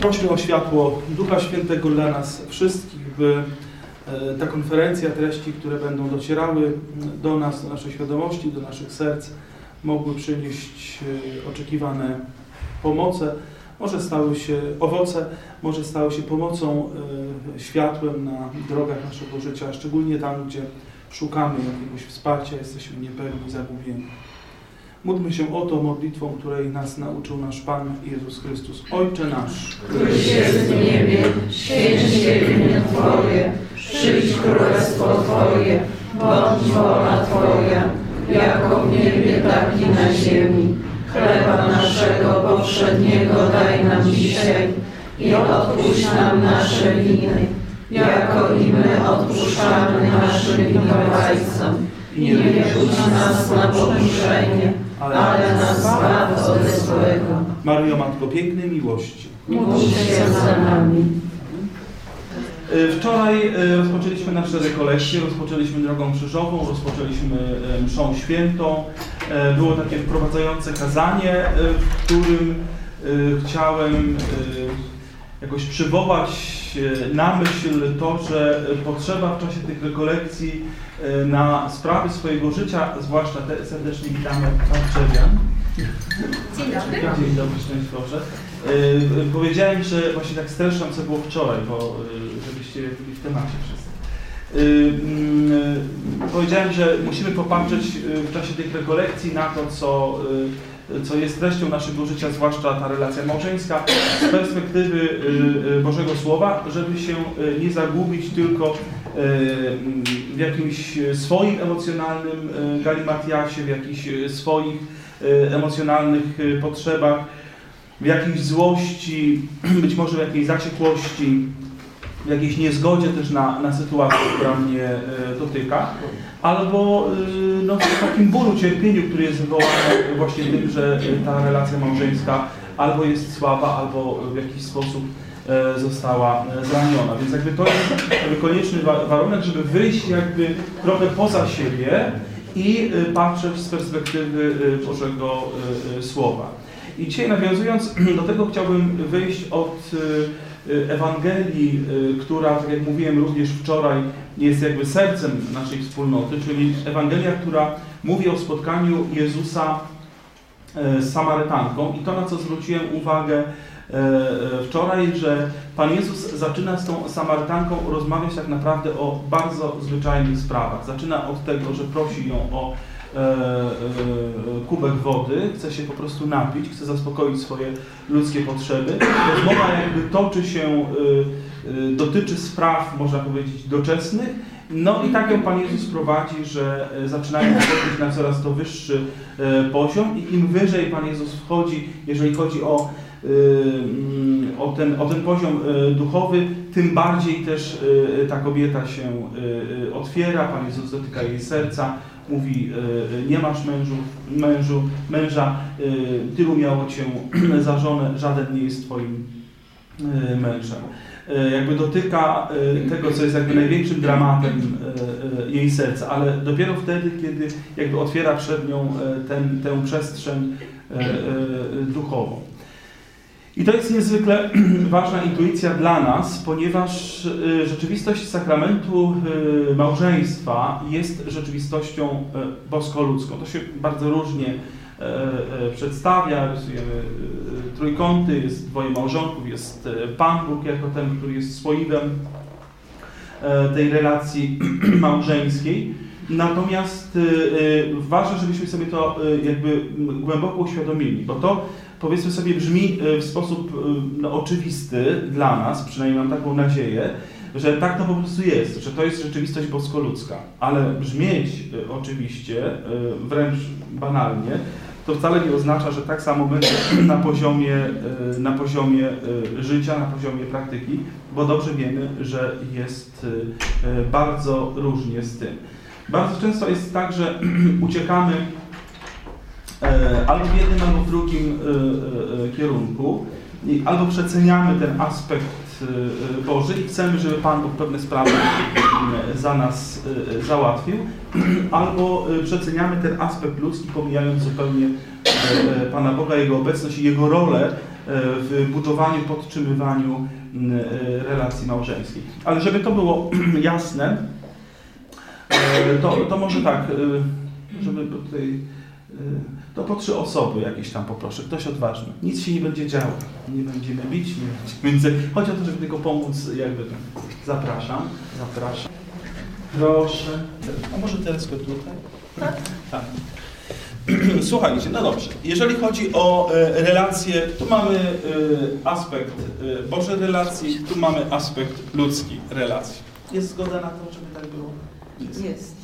Prośmy o światło Ducha Świętego dla nas wszystkich, by e, ta konferencja, treści, które będą docierały do nas, do naszej świadomości, do naszych serc, mogły przynieść e, oczekiwane pomoce, może stały się owoce, może stały się pomocą, e, światłem na drogach naszego życia, szczególnie tam, gdzie szukamy jakiegoś wsparcia, jesteśmy niepewni, zagubieni. Módlmy się o to modlitwą, której nas nauczył nasz Pan Jezus Chrystus. Ojcze nasz, któryś jest w niebie, święć się imię Twoje, przyjdź królestwo Twoje, bądź wola Twoja, jako w niebie, tak i na ziemi. Chleba naszego powszedniego daj nam dzisiaj i odpuść nam nasze winy, jako i my odpuszczamy naszym winowajcom. I nie wódź nas na pokuszenie, ale nas zbaw ode złego. Maryjo Matko Pięknej Miłości. Módl się za nami. E, Wczoraj e, rozpoczęliśmy nasze rekolekcje, rozpoczęliśmy drogą krzyżową, rozpoczęliśmy e, mszą świętą. Było takie wprowadzające kazanie, w którym chciałem jakoś przywołać e, na myśl to, że potrzeba w czasie tych rekolekcji e, na sprawy swojego życia, zwłaszcza te serdecznie witamy Pan Drzewian. Dzień dobry. Dzień dobry, szczęść Boże. Yy, powiedziałem, że właśnie tak streszczam, co było wczoraj, bo żebyście byli w temacie wszyscy. Yy, powiedziałem, że musimy popatrzeć w czasie tych rekolekcji na to, co, co jest treścią naszego życia, zwłaszcza ta relacja małżeńska, z perspektywy yy, yy, Bożego Słowa, żeby się yy, nie zagubić tylko w jakimś swoim emocjonalnym galimatiasie, w jakichś swoich emocjonalnych potrzebach, w jakiejś złości, być może w jakiejś zaciekłości, w jakiejś niezgodzie też na, na sytuację, która mnie e, dotyka, albo e, no, w takim bólu, cierpieniu, który jest wywołany właśnie tym, że ta relacja małżeńska albo jest słaba, albo w jakiś sposób e, została zraniona. Więc jakby to jest jakby konieczny wa- warunek, żeby wyjść jakby trochę poza siebie i patrzeć z perspektywy Bożego Słowa. I dzisiaj nawiązując do tego chciałbym wyjść od y, y, Ewangelii, y, która, tak jak mówiłem również wczoraj, jest jakby sercem naszej wspólnoty, czyli Ewangelia, która mówi o spotkaniu Jezusa e, z Samarytanką i to, na co zwróciłem uwagę wczoraj, że Pan Jezus zaczyna z tą Samarytanką rozmawiać tak naprawdę o bardzo zwyczajnych sprawach. Zaczyna od tego, że prosi ją o kubek wody, chce się po prostu napić, chce zaspokoić swoje ludzkie potrzeby. Rozmowa jakby toczy się, e, e, dotyczy spraw, można powiedzieć, doczesnych. No i tak ją Pan Jezus prowadzi, że e, zaczynają wchodzić na coraz to wyższy e, poziom i im wyżej Pan Jezus wchodzi, jeżeli chodzi o, e, mm, o, ten, o ten poziom e, duchowy, tym bardziej też e, ta kobieta się e, e, otwiera, Pan Jezus dotyka jej serca, mówi, e, nie masz mężu, mężu, męża, e, tylu miało cię za żonę, żaden nie jest twoim mężem. Jakby dotyka tego, co jest jakby największym dramatem jej serca, ale dopiero wtedy, kiedy jakby otwiera przed nią ten, tę przestrzeń duchową. I to jest niezwykle ważna intuicja dla nas, ponieważ e, rzeczywistość sakramentu e, małżeństwa jest rzeczywistością e, bosko-ludzką. To się bardzo różnie przedstawia, rysujemy trójkąty, jest dwoje małżonków, jest Pan Bóg jako ten, który jest spoiwem e, tej relacji małżeńskiej. Natomiast ważne, żebyśmy sobie to jakby głęboko uświadomili, bo to powiedzmy sobie brzmi e, w sposób e, no, oczywisty dla nas, przynajmniej mam taką nadzieję, że tak to po prostu jest, że to jest rzeczywistość boskoludzka, ale brzmieć e, oczywiście, wręcz banalnie, to wcale nie oznacza, że tak samo będzie na poziomie, na poziomie życia, na poziomie praktyki, bo dobrze wiemy, że jest bardzo różnie z tym. Bardzo często jest tak, że uciekamy albo w jednym, albo w drugim e, e, kierunku albo przeceniamy ten aspekt e, Boży i chcemy, żeby Pan Bóg pewne sprawy e, za nas e, załatwił, albo e, przeceniamy ten aspekt ludzki, pomijając zupełnie e, e, Pana Boga, Jego obecność i Jego rolę w budowaniu, podtrzymywaniu e, relacji małżeńskich. Ale żeby to było jasne, e, to, to może tak, e, żeby tutaj, e, to po trzy osoby jakieś tam poproszę, ktoś odważny. Nic się nie będzie działo, nie będziemy bić, nie będziemy, chodzi o to, żeby tylko pomóc, jakby tam. Zapraszam, zapraszam. Proszę. A może teraz tutaj? Tak. tak. Słuchajcie, no dobrze. Jeżeli chodzi o e, relacje, tu mamy e, aspekt e, relacji, tu mamy aspekt ludzki relacji. Jest zgoda na to, żeby tak było? Jest. Jest.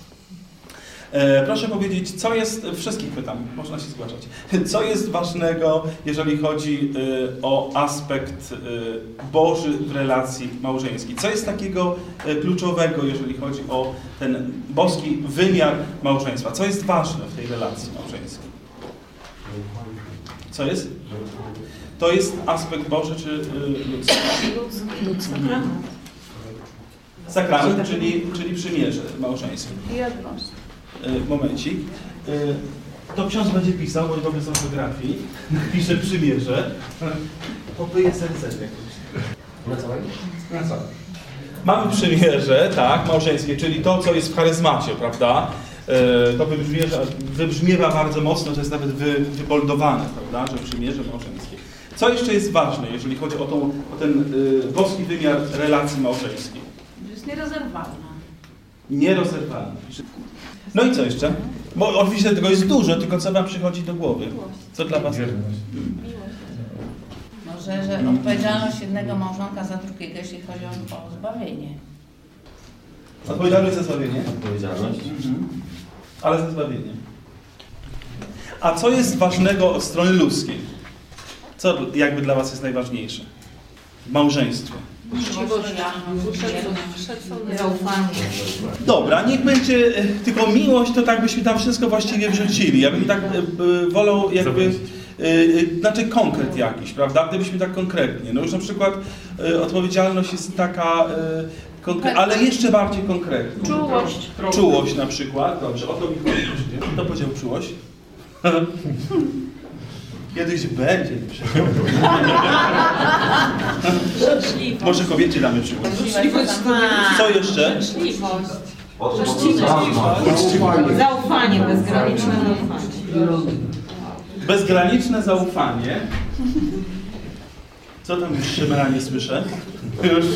E, proszę powiedzieć, co jest, wszystkich pytam, można się zgłaszać, co jest ważnego, jeżeli chodzi e, o aspekt e, Boży w relacji małżeńskiej? Co jest takiego kluczowego, jeżeli chodzi o ten boski wymiar małżeństwa? Co jest ważne w tej relacji małżeńskiej? Co jest? To jest aspekt Boży czy e, ludzki? Sakrament, czyli, czyli przymierze małżeńskie. Jedność. E, momencik. E, To ksiądz będzie pisał, bo robię z ortografii. Napisze przymierze. Popyje serce jakoś. Na całej? Na co? Mamy przymierze, tak, małżeńskie, czyli to, co jest w charyzmacie, prawda? E, To wybrzmiewa, wybrzmiewa bardzo mocno, to jest nawet wy, wyboldowane, prawda, że przymierze małżeńskie. Co jeszcze jest ważne, jeżeli chodzi o, tą, o ten y, boski wymiar relacji małżeńskiej? Jest nierozerwalna. Nierozerwalny. No i co jeszcze? Bo oczywiście tego jest dużo, tylko co Wam przychodzi do głowy? Co dla Was? Może, że odpowiedzialność jednego małżonka za drugiego, jeśli chodzi o, o zbawienie. Odpowiedzialność za zbawienie? Odpowiedzialność. Mhm. Ale za zbawienie. A co jest ważnego od strony ludzkiej? Co jakby dla Was jest najważniejsze? W małżeństwie. Zaufanie. Dobra, niech będzie e, tylko miłość, to tak byśmy tam wszystko właściwie wrzucili. Ja bym tak e, wolał jakby, e, znaczy konkret jakiś, prawda? Gdybyśmy tak konkretnie. No już na przykład e, odpowiedzialność jest taka, konkre- ale jeszcze bardziej konkretnie. Czułość. Czułość na przykład, dobrze, o to mi chodzi. Kto powiedział czułość? Kiedyś będzie. Może kobiecie damy czułość. Co jeszcze? Życzliwość. Zaufanie. Zaufanie, bezgraniczne zaufanie. Bezgraniczne zaufanie. Co tam już Szymera nie słyszę? Już.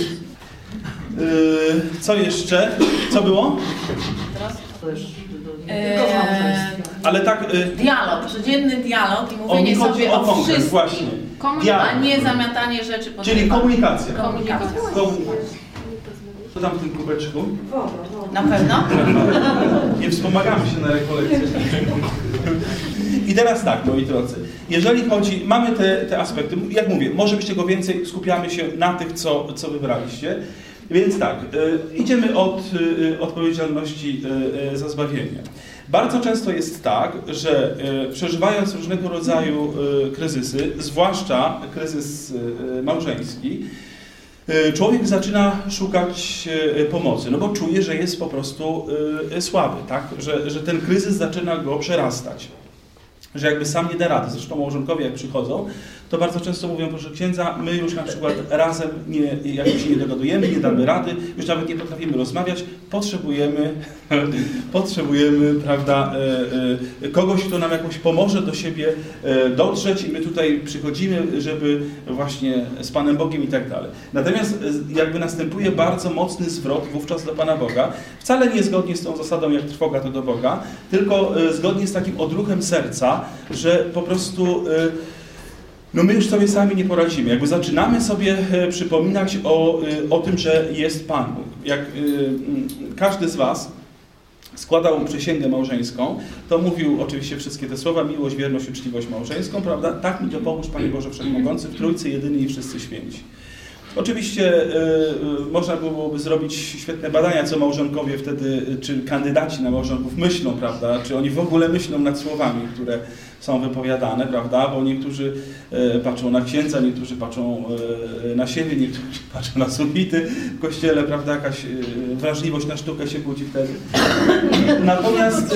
Yy, co jeszcze? Co było? Eee, Ale tak, yy, dialog, codzienny dialog i o mówienie chodzi sobie o o konkret, wszystkim, właśnie. a nie zamiatanie rzeczy pod Czyli komunikacja. Komunikacja. Komunikacja. Co tam w tym kubeczku? Na pewno? Nie wspomagamy się na rekolekcję. I teraz tak, moi drodzy, jeżeli chodzi, mamy te, te aspekty, jak mówię, może być tego więcej, skupiamy się na tych, co, co wybraliście. Więc tak, y, idziemy od y, odpowiedzialności y, za zbawienie. Bardzo często jest tak, że przeżywając różnego rodzaju kryzysy, zwłaszcza kryzys małżeński, człowiek zaczyna szukać pomocy, no bo czuje, że jest po prostu słaby, tak? że, że ten kryzys zaczyna go przerastać że jakby sam nie da rady. Zresztą małżonkowie jak przychodzą, to bardzo często mówią, proszę księdza, my już na przykład razem nie, jakoś się nie dogadujemy, nie damy rady, już nawet nie potrafimy rozmawiać, potrzebujemy, potrzebujemy, prawda, e, e, kogoś, kto nam jakoś pomoże do siebie e, dotrzeć i my tutaj przychodzimy, żeby właśnie z Panem Bogiem i tak dalej. Natomiast jakby następuje bardzo mocny zwrot wówczas do Pana Boga, wcale nie zgodnie z tą zasadą, jak trwoga to do Boga, tylko zgodnie z takim odruchem serca, że po prostu no my już sobie sami nie poradzimy. Jakby zaczynamy sobie e, przypominać o, e, o tym, że jest Pan Bóg. Jak e, mm, każdy z Was składał przysięgę małżeńską, to mówił oczywiście wszystkie te słowa, miłość, wierność, uczciwość małżeńską, prawda? Tak mi dopomóż Panie Boże Wszechmogący, w Trójcy jedyny i wszyscy święci. Oczywiście e, można byłoby zrobić świetne badania, co małżonkowie wtedy, czy kandydaci na małżonków myślą, prawda? Czy oni w ogóle myślą nad słowami, które, są wypowiadane, prawda? Bo niektórzy e, patrzą na księdza, niektórzy patrzą e, na siebie, niektórzy patrzą na sufity w kościele, prawda? Jakaś e, wrażliwość na sztukę się budzi wtedy. Natomiast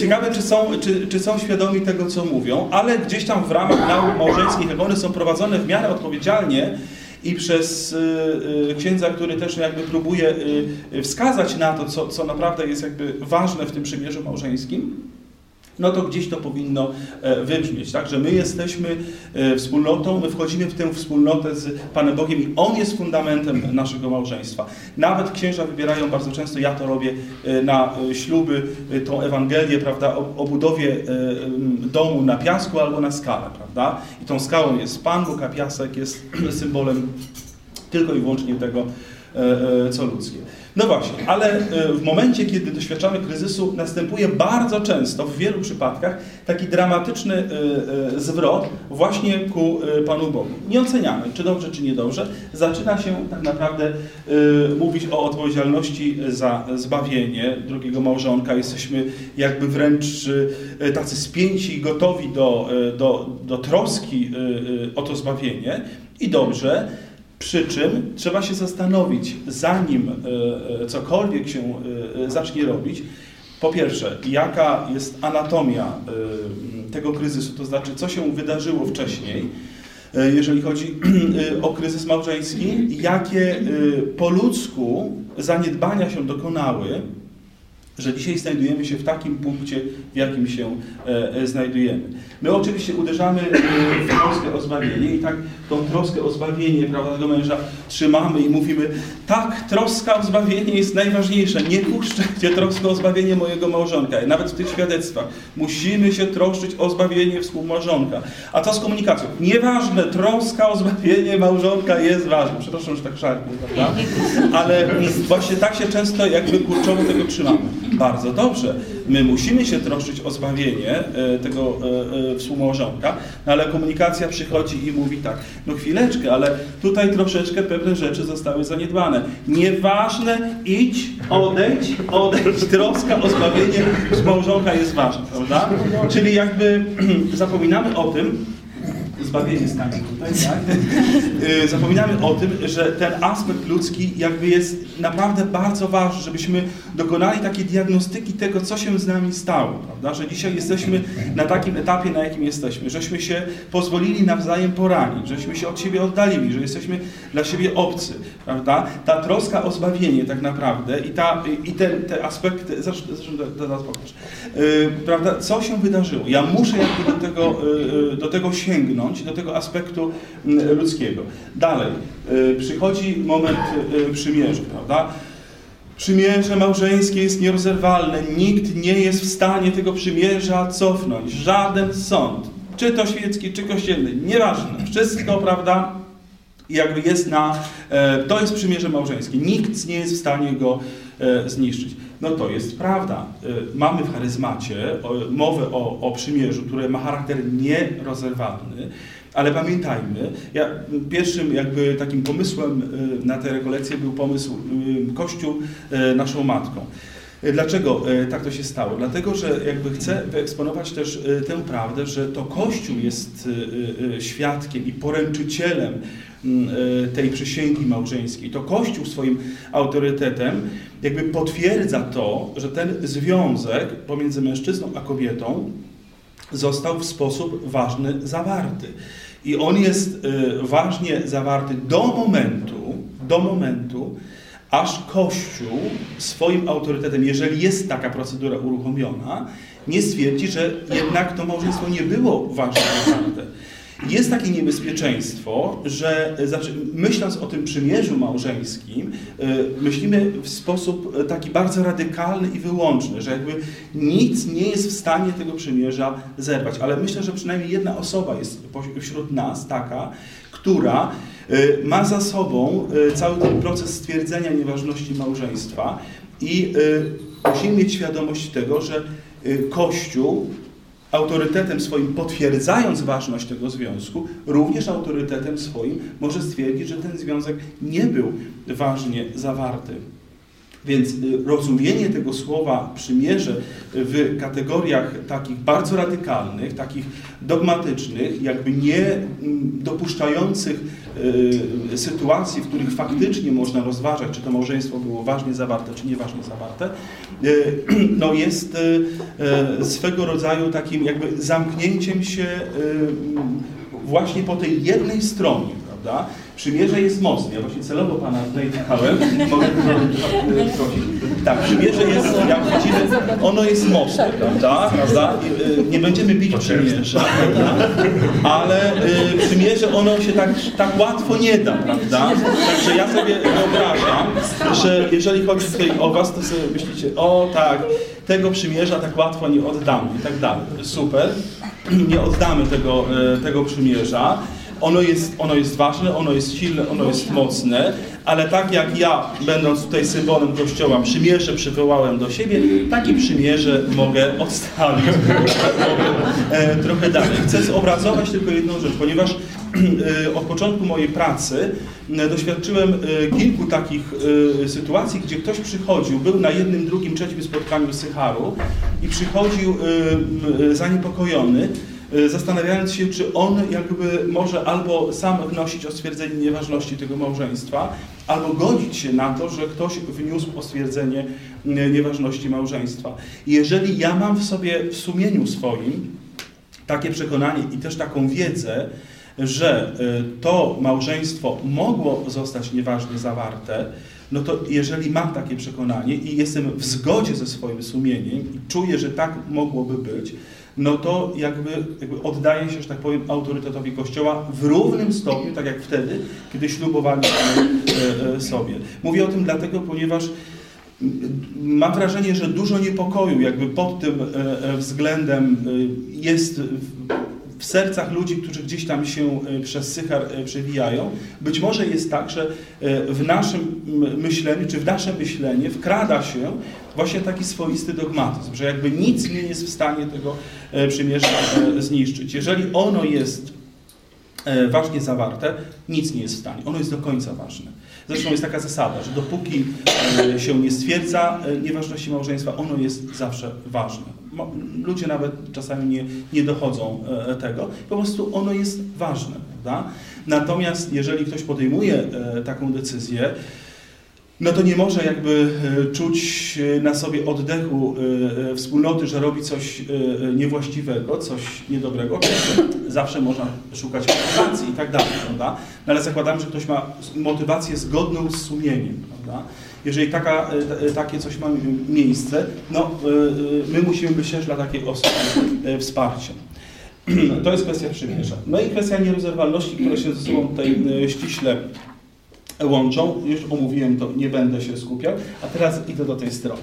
ciekawe, czy są, czy, czy są świadomi tego, co mówią, ale gdzieś tam w ramach nauk małżeńskich, jak one są prowadzone w miarę odpowiedzialnie, i przez księdza, który też jakby próbuje wskazać na to, co, co naprawdę jest jakby ważne w tym przymierzu małżeńskim, no to gdzieś to powinno e, wybrzmieć, tak? Że my jesteśmy e, wspólnotą, my wchodzimy w tę wspólnotę z Panem Bogiem i On jest fundamentem naszego małżeństwa. Nawet księża wybierają bardzo często, ja to robię e, na śluby, tą Ewangelię, prawda, o, budowie domu na piasku albo na skale, prawda? I tą skałą jest Pan Bóg, a piasek jest symbolem tylko i wyłącznie tego, co ludzkie. No właśnie, ale e, w momencie, kiedy doświadczamy kryzysu, następuje bardzo często, w wielu przypadkach, taki dramatyczny e, e, zwrot właśnie ku Panu Bogu. Nie oceniamy, czy dobrze, czy niedobrze. Zaczyna się tak naprawdę mówić o odpowiedzialności za zbawienie drugiego małżonka. Jesteśmy jakby wręcz tacy spięci, gotowi do, do, do troski o to zbawienie. I dobrze, przy czym trzeba się zastanowić, zanim e, e, cokolwiek się e, zacznie robić, po pierwsze, jaka jest anatomia tego kryzysu, to znaczy, co się wydarzyło wcześniej, jeżeli chodzi o kryzys małżeński, jakie po ludzku zaniedbania się dokonały, że dzisiaj znajdujemy się w takim punkcie, w jakim się e, e, znajdujemy. My oczywiście uderzamy e, w troskę o zbawienie i tak tą troskę o zbawienie prawda, męża trzymamy i mówimy, tak, troska o zbawienie jest najważniejsza, nie puszczajcie troskę o zbawienie mojego małżonka. I nawet w tych świadectwach musimy się troszczyć o zbawienie współmałżonka. A co z komunikacją? Nieważne, troska o zbawienie małżonka jest ważna. Przepraszam, że tak szarpie, prawda? Ale właśnie tak się często jakby kurczowo tego trzymamy. Bardzo dobrze. My musimy się troszczyć o zbawienie e, tego e, e, współmałżonka, no ale komunikacja przychodzi i mówi tak, no chwileczkę, ale tutaj troszeczkę pewne rzeczy zostały zaniedbane. Nieważne, idź, odejdź, odejdź, troska o zbawienie współmałżonka jest ważna, prawda? Czyli jakby zapominamy o tym, zbawienie stanie tutaj, tak? Y, zapominamy o tym, że ten aspekt ludzki jakby jest naprawdę bardzo ważny, żebyśmy dokonali takiej diagnostyki tego, co się z nami stało, prawda? Że dzisiaj jesteśmy na takim etapie, na jakim jesteśmy, żeśmy się pozwolili nawzajem poranić, żeśmy się od siebie oddalili, że jesteśmy dla siebie obcy, prawda? Ta troska o zbawienie tak naprawdę i, ta, i te, te aspekty, zresztą, zresztą teraz pokaż, yy, prawda? Co się wydarzyło? Ja muszę jakby do tego, yy, do tego sięgnąć, do tego aspektu mm, ludzkiego. Dalej, y, przychodzi moment y, przymierza, prawda? Przymierze małżeńskie jest nierozerwalne. Nikt nie jest w stanie tego przymierza cofnąć. Żaden sąd, czy to świecki, czy kościelny, nieważne. Wszystko, prawda, jakby jest na... E, to jest przymierze małżeńskie. Nikt nie jest w stanie go e, zniszczyć. No to jest prawda. E, mamy w charyzmacie mowę o, o przymierzu, które ma charakter nierozerwalny. Ale pamiętajmy, ja, pierwszym jakby takim pomysłem y, na tę rekolekcję był pomysł y, Kościół y, naszą matką. Dlaczego tak to się stało? Dlatego, że jakby chcę wyeksponować też tę prawdę, że to Kościół jest świadkiem i poręczycielem tej przysięgi małżeńskiej. To Kościół swoim autorytetem jakby potwierdza to, że ten związek pomiędzy mężczyzną a kobietą został w sposób ważny zawarty. I on jest y, ważnie zawarty do momentu, do momentu, aż Kościół swoim autorytetem, jeżeli jest taka procedura uruchomiona, nie stwierdzi, że jednak to małżeństwo nie było ważne zawarte. Jest takie niebezpieczeństwo, że znaczy, myśląc o tym przymierzu małżeńskim, y, myślimy w sposób taki bardzo radykalny i wyłączny, że jakby nic nie jest w stanie tego przymierza zerwać. Ale myślę, że przynajmniej jedna osoba jest wśród nas taka, która ma za sobą cały ten proces stwierdzenia nieważności małżeństwa i musimy mieć świadomość tego, że Kościół autorytetem swoim potwierdzając ważność tego związku, również autorytetem swoim może stwierdzić, że ten związek nie był ważnie zawarty. Więc y, rozumienie tego słowa przymierze w kategoriach takich bardzo radykalnych, takich dogmatycznych, jakby nie mm, dopuszczających y, sytuacji, w których faktycznie można rozważać, czy to małżeństwo było ważnie zawarte, czy nieważnie zawarte, y, no jest swego rodzaju takim jakby zamknięciem się właśnie po tej jednej stronie, prawda? Przymierze jest mocne. Ja właśnie celowo Pana tutaj dałem. Mogę prosić. Tak, przymierze jest, jak widzimy, ono jest mocne, prawda? prawda? Y, nie będziemy bić przymierza, prawda? ale y, przymierze ono się tak, tak łatwo nie da, prawda? Także ja sobie wyobrażam, że jeżeli chodzi tutaj o Was, to sobie myślicie, o tak, tego przymierza tak łatwo nie oddamy i tak dalej. Super, nie oddamy tego, tego przymierza. Ono jest, ono jest ważne, ono jest silne, ono jest mocne, ale tak jak ja, będąc tutaj symbolem Kościoła, przymierze przywołałem do siebie, takie przymierze mogę odstawić e, trochę dalej. Chcę zobrazować tylko jedną rzecz, ponieważ e, od początku mojej pracy e, doświadczyłem kilku takich sytuacji, gdzie ktoś przychodził, był na jednym, drugim, trzecim spotkaniu Sycharu i przychodził zaniepokojony, Y, zastanawiając się, czy on jakby może albo sam wnosić o stwierdzenie nieważności tego małżeństwa, albo godzić się na to, że ktoś wniósł o stwierdzenie nieważności małżeństwa. Jeżeli ja mam w sobie, w sumieniu swoim, takie przekonanie i też taką wiedzę, że y, to małżeństwo mogło zostać nieważnie zawarte, no to jeżeli mam takie przekonanie i jestem w zgodzie ze swoim sumieniem i czuję, że tak mogłoby być, no to jakby, jakby oddaje się, że tak powiem, autorytetowi Kościoła w równym stopniu, tak jak wtedy, kiedy ślubowaliśmy e, e, sobie. Mówię o tym dlatego, ponieważ mam wrażenie, że dużo niepokoju jakby pod tym e, względem jest w sercach ludzi, którzy gdzieś tam się przez Sychar przewijają. Być może jest tak, że w naszym myśleniu, czy w nasze myślenie wkrada się właśnie taki swoisty dogmatyzm, że jakby nic nie jest w stanie tego przymierza zniszczyć. Jeżeli ono jest ważnie zawarte, nic nie jest w stanie. Ono jest do końca ważne. Zresztą jest taka zasada, że dopóki się nie stwierdza nieważności małżeństwa, ono jest zawsze ważne ludzie nawet czasami nie, nie dochodzą e, tego. Po prostu ono jest ważne. Prawda? Natomiast jeżeli ktoś podejmuje e, taką decyzję, no to nie może jakby e, czuć na sobie oddechu wspólnoty, że robi coś niewłaściwego, coś niedobrego. Zawsze można szukać motywacji i tak dalej, prawda? No ale zakładam, że ktoś ma motywację zgodną z sumieniem, prawda? jeżeli taka, e, e, takie coś ma miejsce, no e, my musimy być też dla takiej osoby wsparciem. To jest kwestia przymierza. No i kwestia nierozerwalności, które się ze sobą tutaj ściśle łączą. Już omówiłem to, nie będę się skupiał, a teraz idę do tej strony.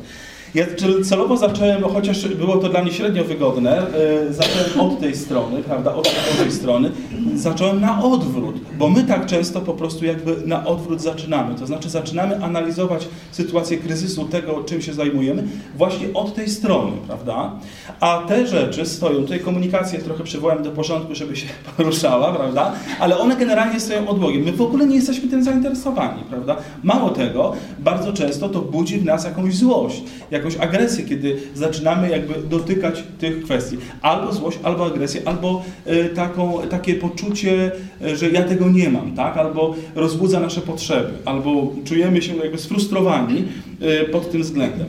Ja celowo zacząłem, chociaż było to dla mnie średnio wygodne, e, zacząłem od tej strony, prawda, od tej strony, zacząłem na odwrót, bo my tak często po prostu jakby na odwrót zaczynamy. To znaczy zaczynamy analizować sytuację kryzysu, tego czym się zajmujemy, właśnie od tej strony, prawda? A te rzeczy stoją, tutaj komunikację trochę przywołałem do porządku, żeby się poruszała, prawda? Ale one generalnie stoją odłogiem. My w ogóle nie jesteśmy tym zainteresowani, prawda? Mało tego, bardzo często to budzi w nas jakąś złość, jakąś agresję, kiedy zaczynamy jakby dotykać tych kwestii. Albo złość, albo agresję, albo e, taką, takie poczucie, e, że ja tego nie mam, tak? Albo rozbudza nasze potrzeby, albo czujemy się jakby sfrustrowani e, pod tym względem.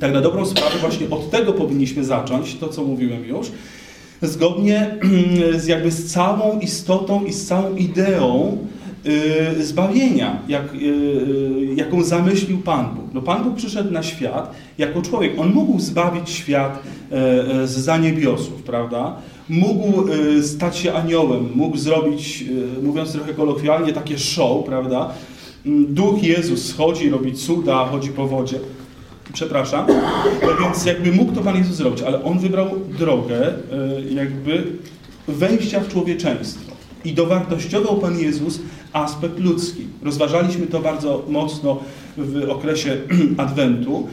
Tak na dobrą sprawę właśnie od tego powinniśmy zacząć, to co mówiłem już, zgodnie z jakby z całą istotą i z całą ideą zbawienia, jak, y, y, jaką zamyślił Pan Bóg. No Pan Bóg przyszedł na świat jako człowiek. On mógł zbawić świat z zaniebiosów, prawda? Mógł stać się aniołem, mógł zrobić, mówiąc trochę kolokwialnie, takie show, prawda? Mm, Duch Jezus schodzi, robi cuda, chodzi po wodzie. Przepraszam. No więc jakby mógł to Pan Jezus zrobić, ale On wybrał drogę jakby wejścia w człowieczeństwo. I dowartościował Pan Jezus aspekt ludzki. Rozważaliśmy to bardzo mocno w okresie Adwentu,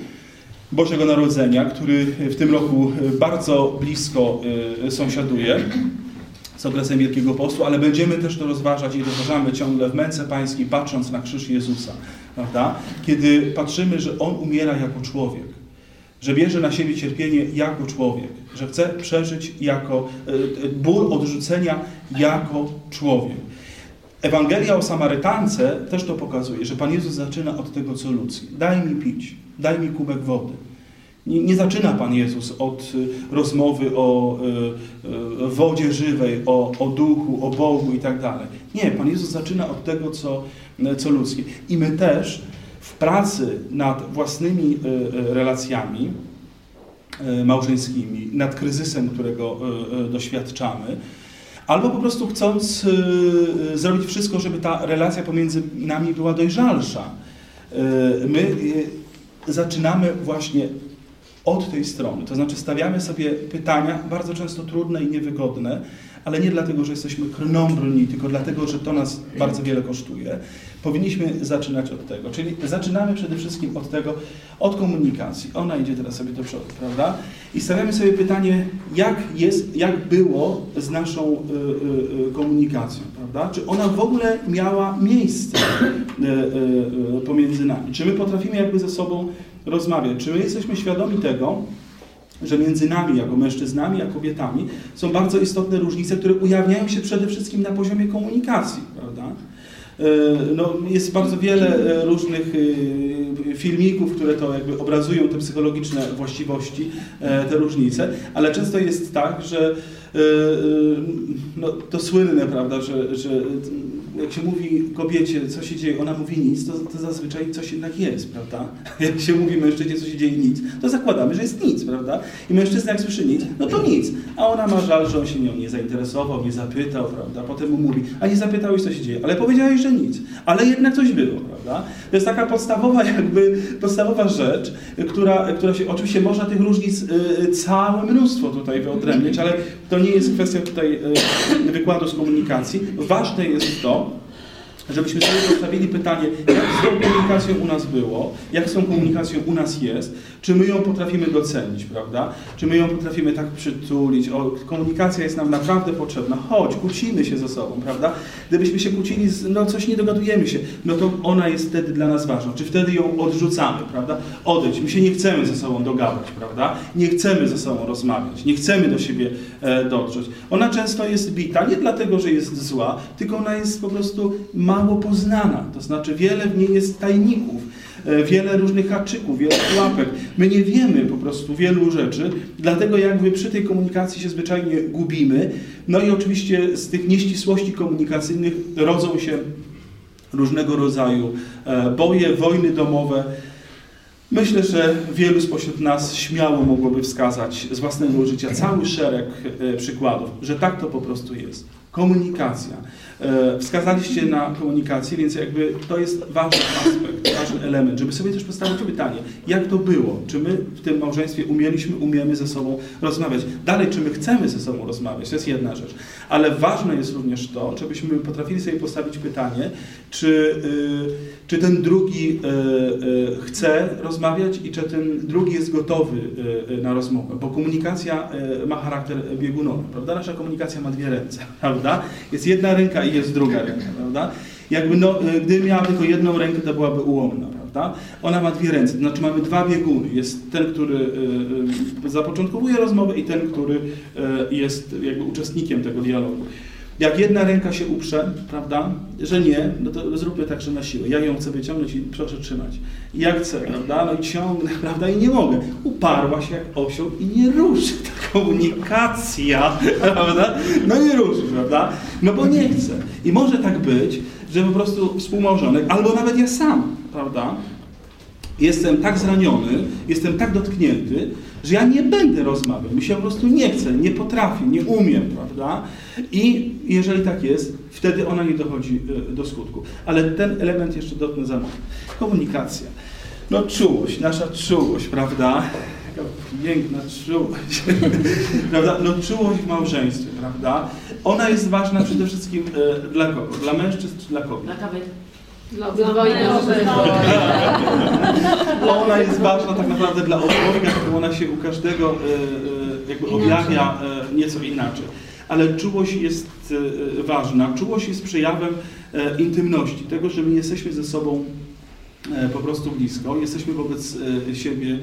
Bożego Narodzenia, który w tym roku bardzo blisko y, sąsiaduje. z okresem Wielkiego Postu, ale będziemy też to rozważać i rozważamy ciągle w męce pańskiej, patrząc na krzyż Jezusa, prawda? Kiedy patrzymy, że On umiera jako człowiek, że bierze na siebie cierpienie jako człowiek, że chce przeżyć jako e, e, ból odrzucenia jako człowiek. Ewangelia o Samarytance też to pokazuje, że Pan Jezus zaczyna od tego, co ludzkie. Daj mi pić, daj mi kubek wody. Nie, nie zaczyna Pan Jezus od y, rozmowy o y, y, wodzie żywej, o, o duchu, o Bogu i tak dalej. Nie, Pan Jezus zaczyna od tego, co, co ludzkie. I my też w pracy nad własnymi y, y, relacjami y, małżeńskimi, nad kryzysem, którego doświadczamy, albo po prostu chcąc zrobić wszystko, żeby ta relacja pomiędzy nami była dojrzalsza. My zaczynamy właśnie od tej strony, to znaczy stawiamy sobie pytania, bardzo często trudne i niewygodne, ale nie dlatego, że jesteśmy krnąbrni, tylko dlatego, że to nas bardzo wiele kosztuje. Powinniśmy zaczynać od tego, czyli zaczynamy przede wszystkim od tego, od komunikacji. Ona idzie teraz sobie do przodu, prawda? I stawiamy sobie pytanie, jak jest, jak było z naszą y, y, y, komunikacją, prawda? Czy ona w ogóle miała miejsce y, y, y, pomiędzy nami? Czy my potrafimy jakby ze sobą rozmawiać? Czy my jesteśmy świadomi tego, że między nami, jako mężczyznami, a kobietami są bardzo istotne różnice, które ujawniają się przede wszystkim na poziomie komunikacji, prawda? E, No, jest bardzo wiele e, różnych e, filmików, które to jakby obrazują te psychologiczne właściwości, te różnice, ale często jest tak, że no, to słynne, prawda, że, że jak się mówi kobiecie, co się dzieje, ona mówi nic, to, to zazwyczaj coś jednak jest, prawda? Jak się mówi mężczyźnie, co się dzieje, nic, to zakładamy, że jest nic, prawda? I mężczyzna jak słyszy nic, no to nic. A ona ma żal, że on się nią nie zainteresował, nie zapytał, prawda? Potem mu mówi, a nie zapytałeś, co się dzieje, ale powiedziałeś, że nic. Ale jednak coś było, prawda? To jest taka podstawowa jakby, podstawowa rzecz, która, która się, oczywiście można tych różnic y, całe mnóstwo tutaj wyodrębniać, ale to nie jest kwestia tutaj y, wykładu z komunikacji. Ważne jest to, żebyśmy sobie postawili pytanie, jak z tą komunikacją u nas było, jak z tą komunikacją u nas jest, czy my ją potrafimy docenić, prawda? Czy my ją potrafimy tak przytulić, o, komunikacja jest nam naprawdę potrzebna, chodź, kłócimy się ze sobą, prawda? Gdybyśmy się kłócili, no coś nie dogadujemy się, no to ona jest wtedy dla nas ważna, czy wtedy ją odrzucamy, prawda? Odejdź, my się nie chcemy ze sobą dogadać, prawda? Nie chcemy ze sobą rozmawiać, nie chcemy do siebie e, dotrzeć. Ona często jest bita, nie dlatego, że jest zła, tylko ona jest po prostu mało poznana, to znaczy wiele w niej jest tajników, wiele różnych haczyków, wiele pułapek. My nie wiemy po prostu wielu rzeczy, dlatego jakby przy tej komunikacji się zwyczajnie gubimy. No i oczywiście z tych nieścisłości komunikacyjnych rodzą się różnego rodzaju e, boje, wojny domowe. Myślę, że wielu spośród nas śmiało mogłoby wskazać z własnego życia cały szereg e, przykładów, że tak to po prostu jest. Komunikacja. E, Wskazaliście na komunikację, więc jakby to jest ważny aspekt, ważny element, żeby sobie też postawić pytanie, jak to było? Czy my w tym małżeństwie umieliśmy, umiemy ze sobą rozmawiać? Dalej, czy my chcemy ze sobą rozmawiać? To jest jedna rzecz. Ale ważne jest również to, żebyśmy potrafili sobie postawić pytanie, czy, y, czy ten drugi y, y, chce rozmawiać i czy ten drugi jest gotowy na rozmowę. Bo komunikacja ma charakter biegunowy, prawda? Nasza komunikacja ma dwie ręce, prawda? Jest jedna ręka i jest druga ręka, prawda? Jakby no, y, gdyby miała tylko jedną rękę, to byłaby ułomna, prawda? Ona ma dwie ręce, to znaczy mamy dwa bieguny. Jest ten, który y, y, zapoczątkowuje rozmowę i ten, który jest jakby uczestnikiem tego dialogu. Jak jedna ręka się uprze, prawda, że nie, no to zróbmy tak, że na siłę. Ja ją chcę wyciągnąć i proszę trzymać. Jak chcę, prawda, no i ciągnę, prawda, i nie mogę. Uparła się jak osioł i nie ruszy ta komunikacja, prawda, no nie ruszy, prawda, no bo nie chce. I może tak być, że po prostu współmałżonek, albo nawet ja sam, prawda, jestem tak zraniony, jestem tak dotknięty, że ja nie będę rozmawiał, mi się po prostu nie chce, nie potrafię, nie umiem, prawda? I jeżeli tak jest, wtedy ona nie dochodzi e, do skutku. Ale ten element jeszcze dotknę za moment. Komunikacja. No czułość, nasza czułość, prawda? Jaka piękna czułość, prawda? No czułość w małżeństwie, prawda? Ona jest ważna przede wszystkim e, dla kogo? Dla mężczyzn czy dla kobiet? Dla kobiet. Dla wojny Ona jest ważna tak naprawdę dla obojga, bo ona się u każdego e, e, jakby objawia e, nieco inaczej. ale czułość jest ważna. Czułość jest przejawem intymności, tego, że my jesteśmy ze sobą po prostu blisko, jesteśmy wobec siebie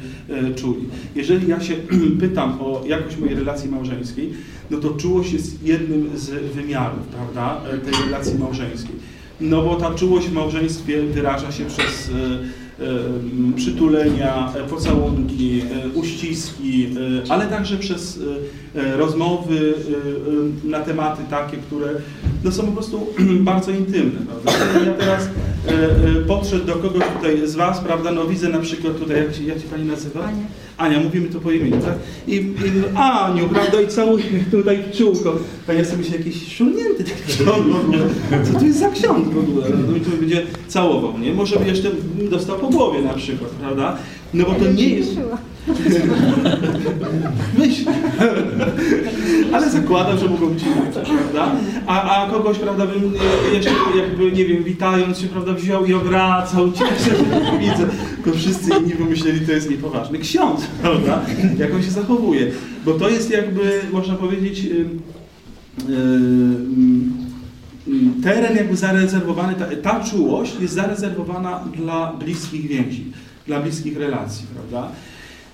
czuli. Jeżeli ja się pytam o jakość mojej relacji małżeńskiej, no to czułość jest jednym z wymiarów, prawda, tej relacji małżeńskiej. No bo ta czułość w małżeństwie wyraża się przez e, e, przytulenia, e, pocałunki, uściski, ale także przez rozmowy na tematy takie, które no, są po prostu bardzo intymne. Prawda? Ja teraz podszedł do kogoś tutaj z Was, prawda, no widzę na przykład tutaj, jak, ci- jak Ci Pani nazywa? Ania. Ania, mówimy to po imieniu, tak? I, i Aniu, prawda, i całuję tutaj w czółko. A ja sobie myślę, jakiś szurnięty ogóle. Co to jest za ksiądz w ogóle? No i tu będzie całował, nie? Może by jeszcze dostał po głowie na przykład, prawda? No bo to nie jest... Myśl. Ale zakładam, że mogą być inaczej, prawda? A, a kogoś, prawda, bym e, jeszcze jakby, nie wiem, witając się, prawda, wziął i obracał, cieszę się, że widzę. Tylko wszyscy inni pomyśleli, to jest niepoważny ksiądz, prawda? Jak on się zachowuje. Bo to jest jakby, można powiedzieć, teren jakby zarezerwowany, ta, ta czułość jest zarezerwowana dla bliskich więzi, dla bliskich relacji, prawda?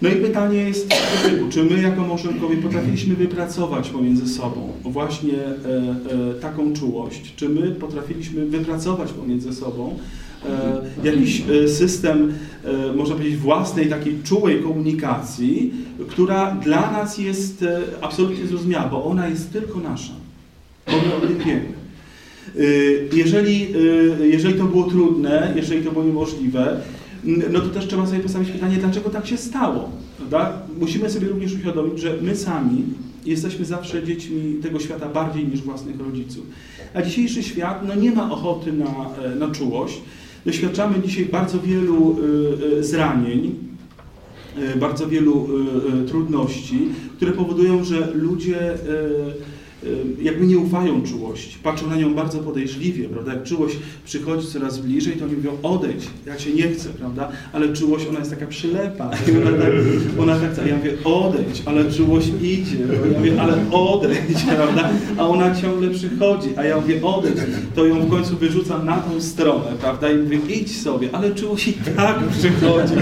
No i pytanie jest czy my jako małżonkowie potrafiliśmy wypracować pomiędzy sobą właśnie e, e, taką czułość, czy my potrafiliśmy wypracować pomiędzy sobą e, jakiś e, system, e, można powiedzieć, własnej takiej czułej komunikacji, która dla nas jest e, absolutnie zrozumiała, bo ona jest tylko nasza. Bo my o tym wiemy. Y, Jeżeli, jeżeli to było trudne, jeżeli to było niemożliwe, no to też trzeba sobie postawić pytanie, dlaczego tak się stało. Musimy sobie również uświadomić, że my sami jesteśmy zawsze dziećmi tego świata bardziej niż własnych rodziców. A dzisiejszy świat no, nie ma ochoty na, e, na czułość. Doświadczamy dzisiaj bardzo wielu y, y, zranień, bardzo wielu trudności, które powodują, że ludzie jakby nie ufają czułości, patrzą na nią bardzo podejrzliwie, prawda? Jak czułość przychodzi coraz bliżej, to oni mówią odejdź, ja cię nie chcę, prawda? Ale czułość, ona jest taka przylepa, ona tak, ona tak, ja mówię odejdź, ale czułość idzie, ja mówię, ale odejdź, prawda? A ona ciągle przychodzi, a ja mówię odejdź, to ją w końcu wyrzuca na tą stronę, prawda? I mówię idź sobie, ale czułość i tak przychodzi,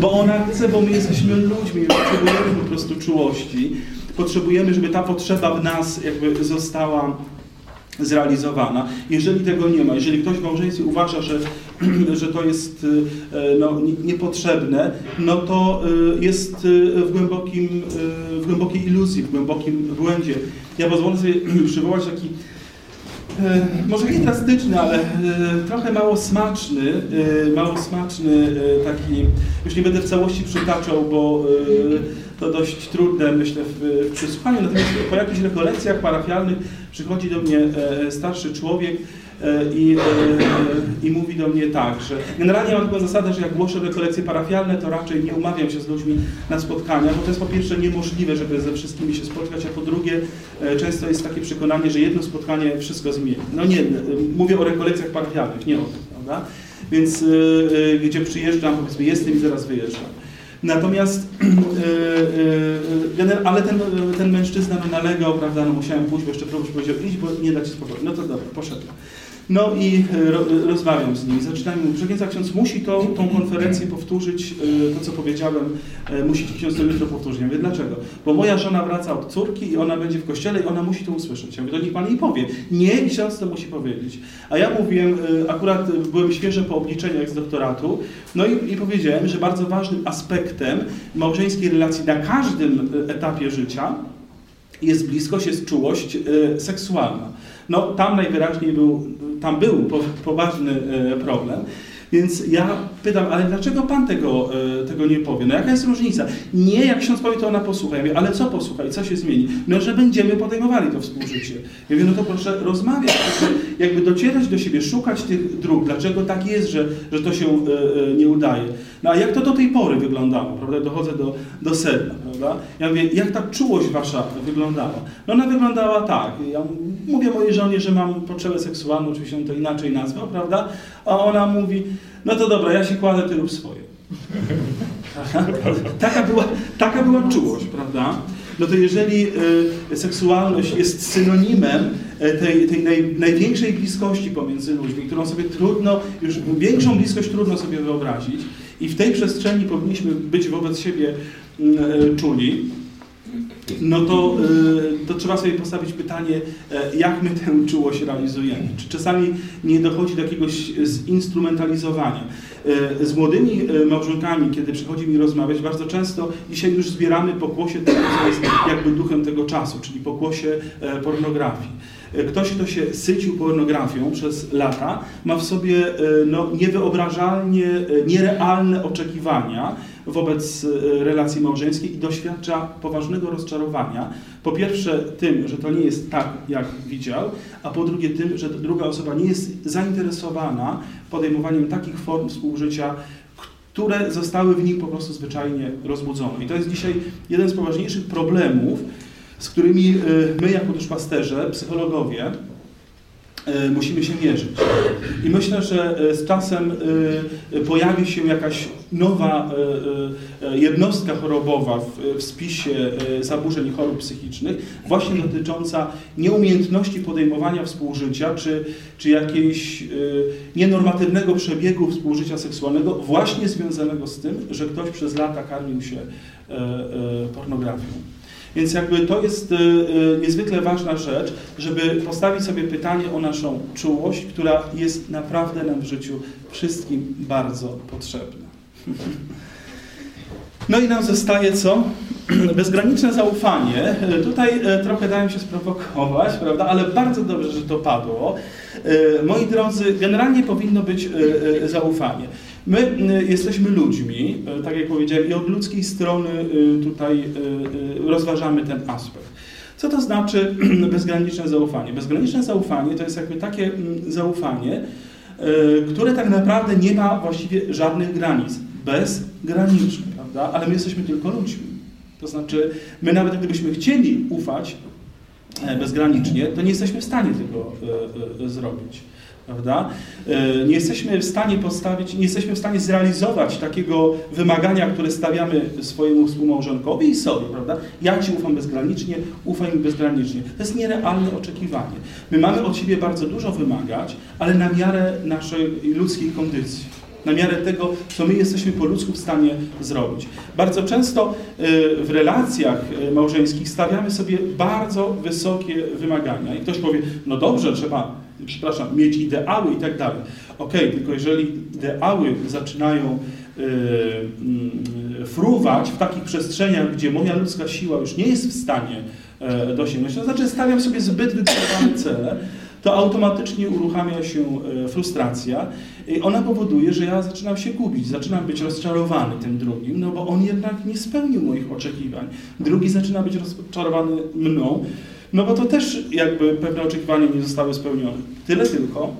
bo ona chce, bo my jesteśmy ludźmi, potrzebujemy po prostu czułości, potrzebujemy, żeby ta potrzeba w nas jakby została zrealizowana. Jeżeli tego nie ma, jeżeli ktoś w małżeństwie uważa, że, że to jest y, no, nie- niepotrzebne, no to y, jest y, w, głębokim, w głębokiej iluzji, w głębokim błędzie. Ja pozwolę sobie przywołać taki E, może nie drastyczny, ale e, trochę mało smaczny, e, mało smaczny e, taki, już nie będę w całości przytaczał, bo e, to dość trudne myślę w, w przesłuchaniu, natomiast po jakichś rekolekcjach parafialnych przychodzi do mnie e, starszy człowiek e, i, e, i mówi do mnie tak, że generalnie mam taką zasadę, że jak głoszę rekolekcje parafialne, to raczej nie umawiam się z ludźmi na spotkania, bo to jest po pierwsze niemożliwe, żeby ze wszystkimi się spotkać, a po drugie e, często jest takie przekonanie, że jedno spotkanie wszystko zmieni. No nie, e, mówię o rekolekcjach parafialnych, nie o tym, prawda? Więc e, e, gdzie przyjeżdżam, powiedzmy jestem i zaraz wyjeżdżam. Natomiast, gener- ale ten, ten mężczyzna no, nalegał, prawda, no musiałem pójść, bo jeszcze proboszcz powiedział, idź, bo nie da ci spokoju. No to dobra, poszedłem. No i e, ro, rozmawiam z nim, zaczynam mu, proszę księdza, ksiądz musi to, tą konferencję powtórzyć, e, to co powiedziałem, e, musi ksiądz to jutro powtórzyć. Ja mówię, dlaczego? Bo moja żona wraca od córki i ona będzie w kościele i ona musi to usłyszeć. Ja mówię, to niech pan jej powie. Nie, ksiądz to musi powiedzieć. A ja mówiłem, akurat byłem świeżo po obliczeniach z doktoratu, no i, i powiedziałem, że bardzo ważnym aspektem małżeńskiej relacji na każdym etapie życia jest bliskość, jest czułość seksualna. No tam najwyraźniej był, tam był po, poważny e, problem. Więc ja pytam, ale dlaczego Pan tego, e, tego nie powie? No jaka jest różnica? Nie, jak ksiądz powie, to ona posłucha. Ja mówię, ale co posłuchaj, co się zmieni? No, że będziemy podejmowali to współżycie. Ja mówię, no to proszę rozmawiać, jakby docierać do siebie, szukać tych dróg. Dlaczego tak jest, że, że to się e, nie udaje? No a jak to do tej pory wyglądało, prawda? Dochodzę do, do sedna, prawda? Ja mówię, jak ta czułość wasza wyglądała? No ona wyglądała tak. Ja mówię mojej żonie, że mam potrzebę seksualną, oczywiście on to inaczej nazwał, prawda? A ona mówi, no to dobra, ja się kładę, ty rób swoje. taka, była, taka była czułość, prawda? no to jeżeli y, seksualność jest synonimem e, tej, tej naj, największej bliskości pomiędzy ludźmi, którą sobie trudno, już większą bliskość trudno sobie wyobrazić i w tej przestrzeni powinniśmy być wobec siebie mm, e, czuli, no to, y, to trzeba sobie postawić pytanie, e, jak my tę czułość realizujemy. Czy czasami nie dochodzi do jakiegoś zinstrumentalizowania. E, Z młodymi e, małżonkami, kiedy przychodzi mi rozmawiać, bardzo często dzisiaj już zbieramy pokłosie tego, co jest jakby duchem tego czasu, czyli pokłosie e, pornografii. E, Ktoś, kto się sycił pornografią przez lata, ma w sobie e, no, niewyobrażalnie e, nierealne oczekiwania wobec e, relacji małżeńskiej i doświadcza poważnego rozczarowania. Po pierwsze tym, że to nie jest tak, jak widział, a po drugie tym, że druga osoba nie jest zainteresowana podejmowaniem takich form współżycia, które zostały w nich po prostu zwyczajnie rozbudzone. I to jest dzisiaj jeden z poważniejszych problemów, z którymi y, my jako duszpasterze, psychologowie, y, musimy się mierzyć. I myślę, że y, z czasem pojawi się jakaś nowa jednostka chorobowa w, spisie zaburzeń i chorób psychicznych, właśnie dotycząca nieumiejętności podejmowania współżycia, czy, czy jakiejś y, nienormatywnego przebiegu współżycia seksualnego, właśnie związanego z tym, że ktoś przez lata karmił się pornografią. Więc jakby to jest y, y, niezwykle ważna rzecz, żeby postawić sobie pytanie o naszą czułość, która jest naprawdę nam w życiu wszystkim bardzo potrzebna. No i nam zostaje co? Bezgraniczne zaufanie. Y, Tutaj trochę dałem się sprowokować, prawda? Ale bardzo dobrze, że to padło. Moi drodzy, generalnie powinno być zaufanie. My y, jesteśmy ludźmi, y, tak jak powiedziałem, i od ludzkiej strony y, tutaj rozważamy ten aspekt. Co to znaczy bezgraniczne zaufanie? Bezgraniczne zaufanie to jest jakby takie mm, zaufanie, które tak naprawdę nie ma właściwie żadnych granic. Bezgraniczne, prawda? Ale my jesteśmy tylko ludźmi. To znaczy, my nawet gdybyśmy chcieli ufać e, bezgranicznie, to nie jesteśmy w stanie tego e, e, zrobić. Prawda? E, Nie jesteśmy w stanie postawić, nie jesteśmy w stanie zrealizować takiego wymagania, które stawiamy swojemu współmałżonkowi i sobie, prawda? Ja Ci ufam bezgranicznie, ufaj mi bezgranicznie. To jest nierealne oczekiwanie. My mamy od siebie bardzo dużo wymagać, ale na miarę naszej ludzkiej kondycji na miarę tego, co my jesteśmy po ludzku w stanie zrobić. Bardzo często y, w relacjach y, małżeńskich stawiamy sobie bardzo wysokie wymagania i ktoś powie, no dobrze, trzeba, przepraszam, mieć ideały i tak dalej. Okej, tylko jeżeli ideały zaczynają y, mm, fruwać w takich przestrzeniach, gdzie moja ludzka siła już nie jest w stanie e, dosięgnąć, to znaczy stawiam sobie zbyt wygórowane cele, to automatycznie uruchamia się e, frustracja i ona powoduje, że ja zaczynam się gubić, zaczynam być rozczarowany tym drugim, no bo on jednak nie spełnił moich oczekiwań. Drugi zaczyna być rozczarowany mną, no bo to też jakby pewne oczekiwania nie zostały spełnione. Tyle tylko,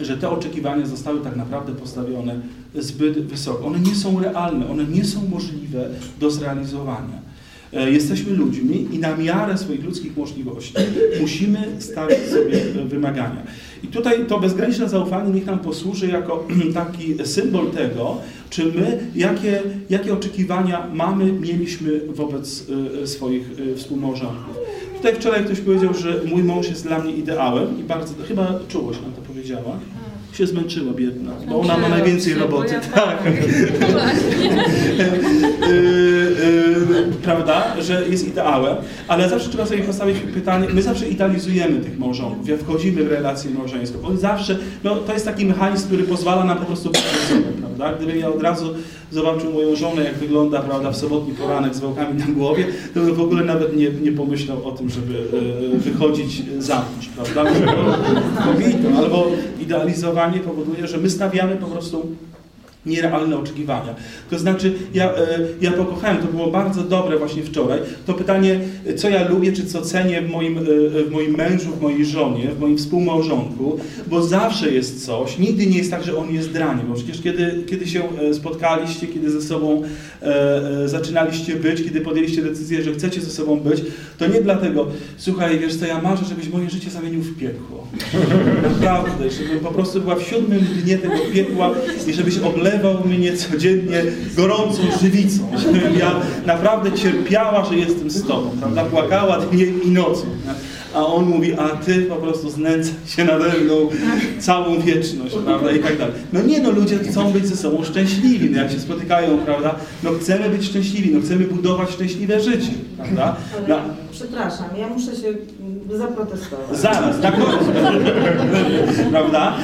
że te oczekiwania zostały tak naprawdę postawione zbyt wysoko. One nie są realne, one nie są możliwe do zrealizowania. E, Jesteśmy ludźmi i na miarę swoich ludzkich możliwości musimy stawiać sobie wymagania. I tutaj to bezgraniczne zaufanie niech nam posłuży jako taki symbol tego, czy my, jakie, jakie oczekiwania mamy, mieliśmy wobec e, swoich e, współmałżonków. Tutaj wczoraj ktoś powiedział, że mój mąż jest dla mnie ideałem i bardzo, chyba czułość nam to powiedziała. Się zmęczyła biedna, bo ona ma najwięcej roboty. Tak. Y, y, prawda, że jest ideałem, ale zawsze trzeba sobie postawić pytanie, my zawsze idealizujemy tych małżonków, jak wchodzimy w relację małżeńską. On zawsze, no to jest taki mechanizm, który pozwala nam po prostu być prawda? Gdybym ja od razu zobaczył moją żonę, jak wygląda, prawda, w sobotni poranek z wałkami na głowie, to w ogóle nawet nie, nie pomyślał o tym, żeby e, wychodzić za mąż, prawda? Albo idealizowanie powoduje, że my stawiamy po prostu nierealne oczekiwania. To znaczy, ja, e, ja pokochałem, to było bardzo dobre właśnie wczoraj, to pytanie, co ja lubię, czy co cenię w moim, e, w moim mężu, w mojej żonie, w moim współmałżonku, bo zawsze jest coś, nigdy nie jest tak, że on jest draniem, bo przecież kiedy, kiedy się e, spotkaliście, kiedy ze sobą e, e, zaczynaliście być, kiedy podjęliście decyzję, że chcecie ze sobą być, to nie dlatego, słuchaj, wiesz co, ja marzę, żebyś moje życie zamienił w piekło. Naprawdę, żebym po prostu była w siódmym dnie tego piekła i żebyś oblewał mnie codziennie gorącą żywicą, żebym ja naprawdę cierpiała, że jestem z Tobą, prawda? Płakała dniem i nocą. A on mówi, a Ty po prostu znęcaj się nade mną całą wieczność, prawda? I tak dalej. No nie no, ludzie chcą być ze sobą szczęśliwi, no jak się spotykają, prawda? No chcemy być szczęśliwi, no chcemy budować szczęśliwe życie, prawda? No, przepraszam, ja muszę się zaprotestować. Zaraz, koniec. Prawda?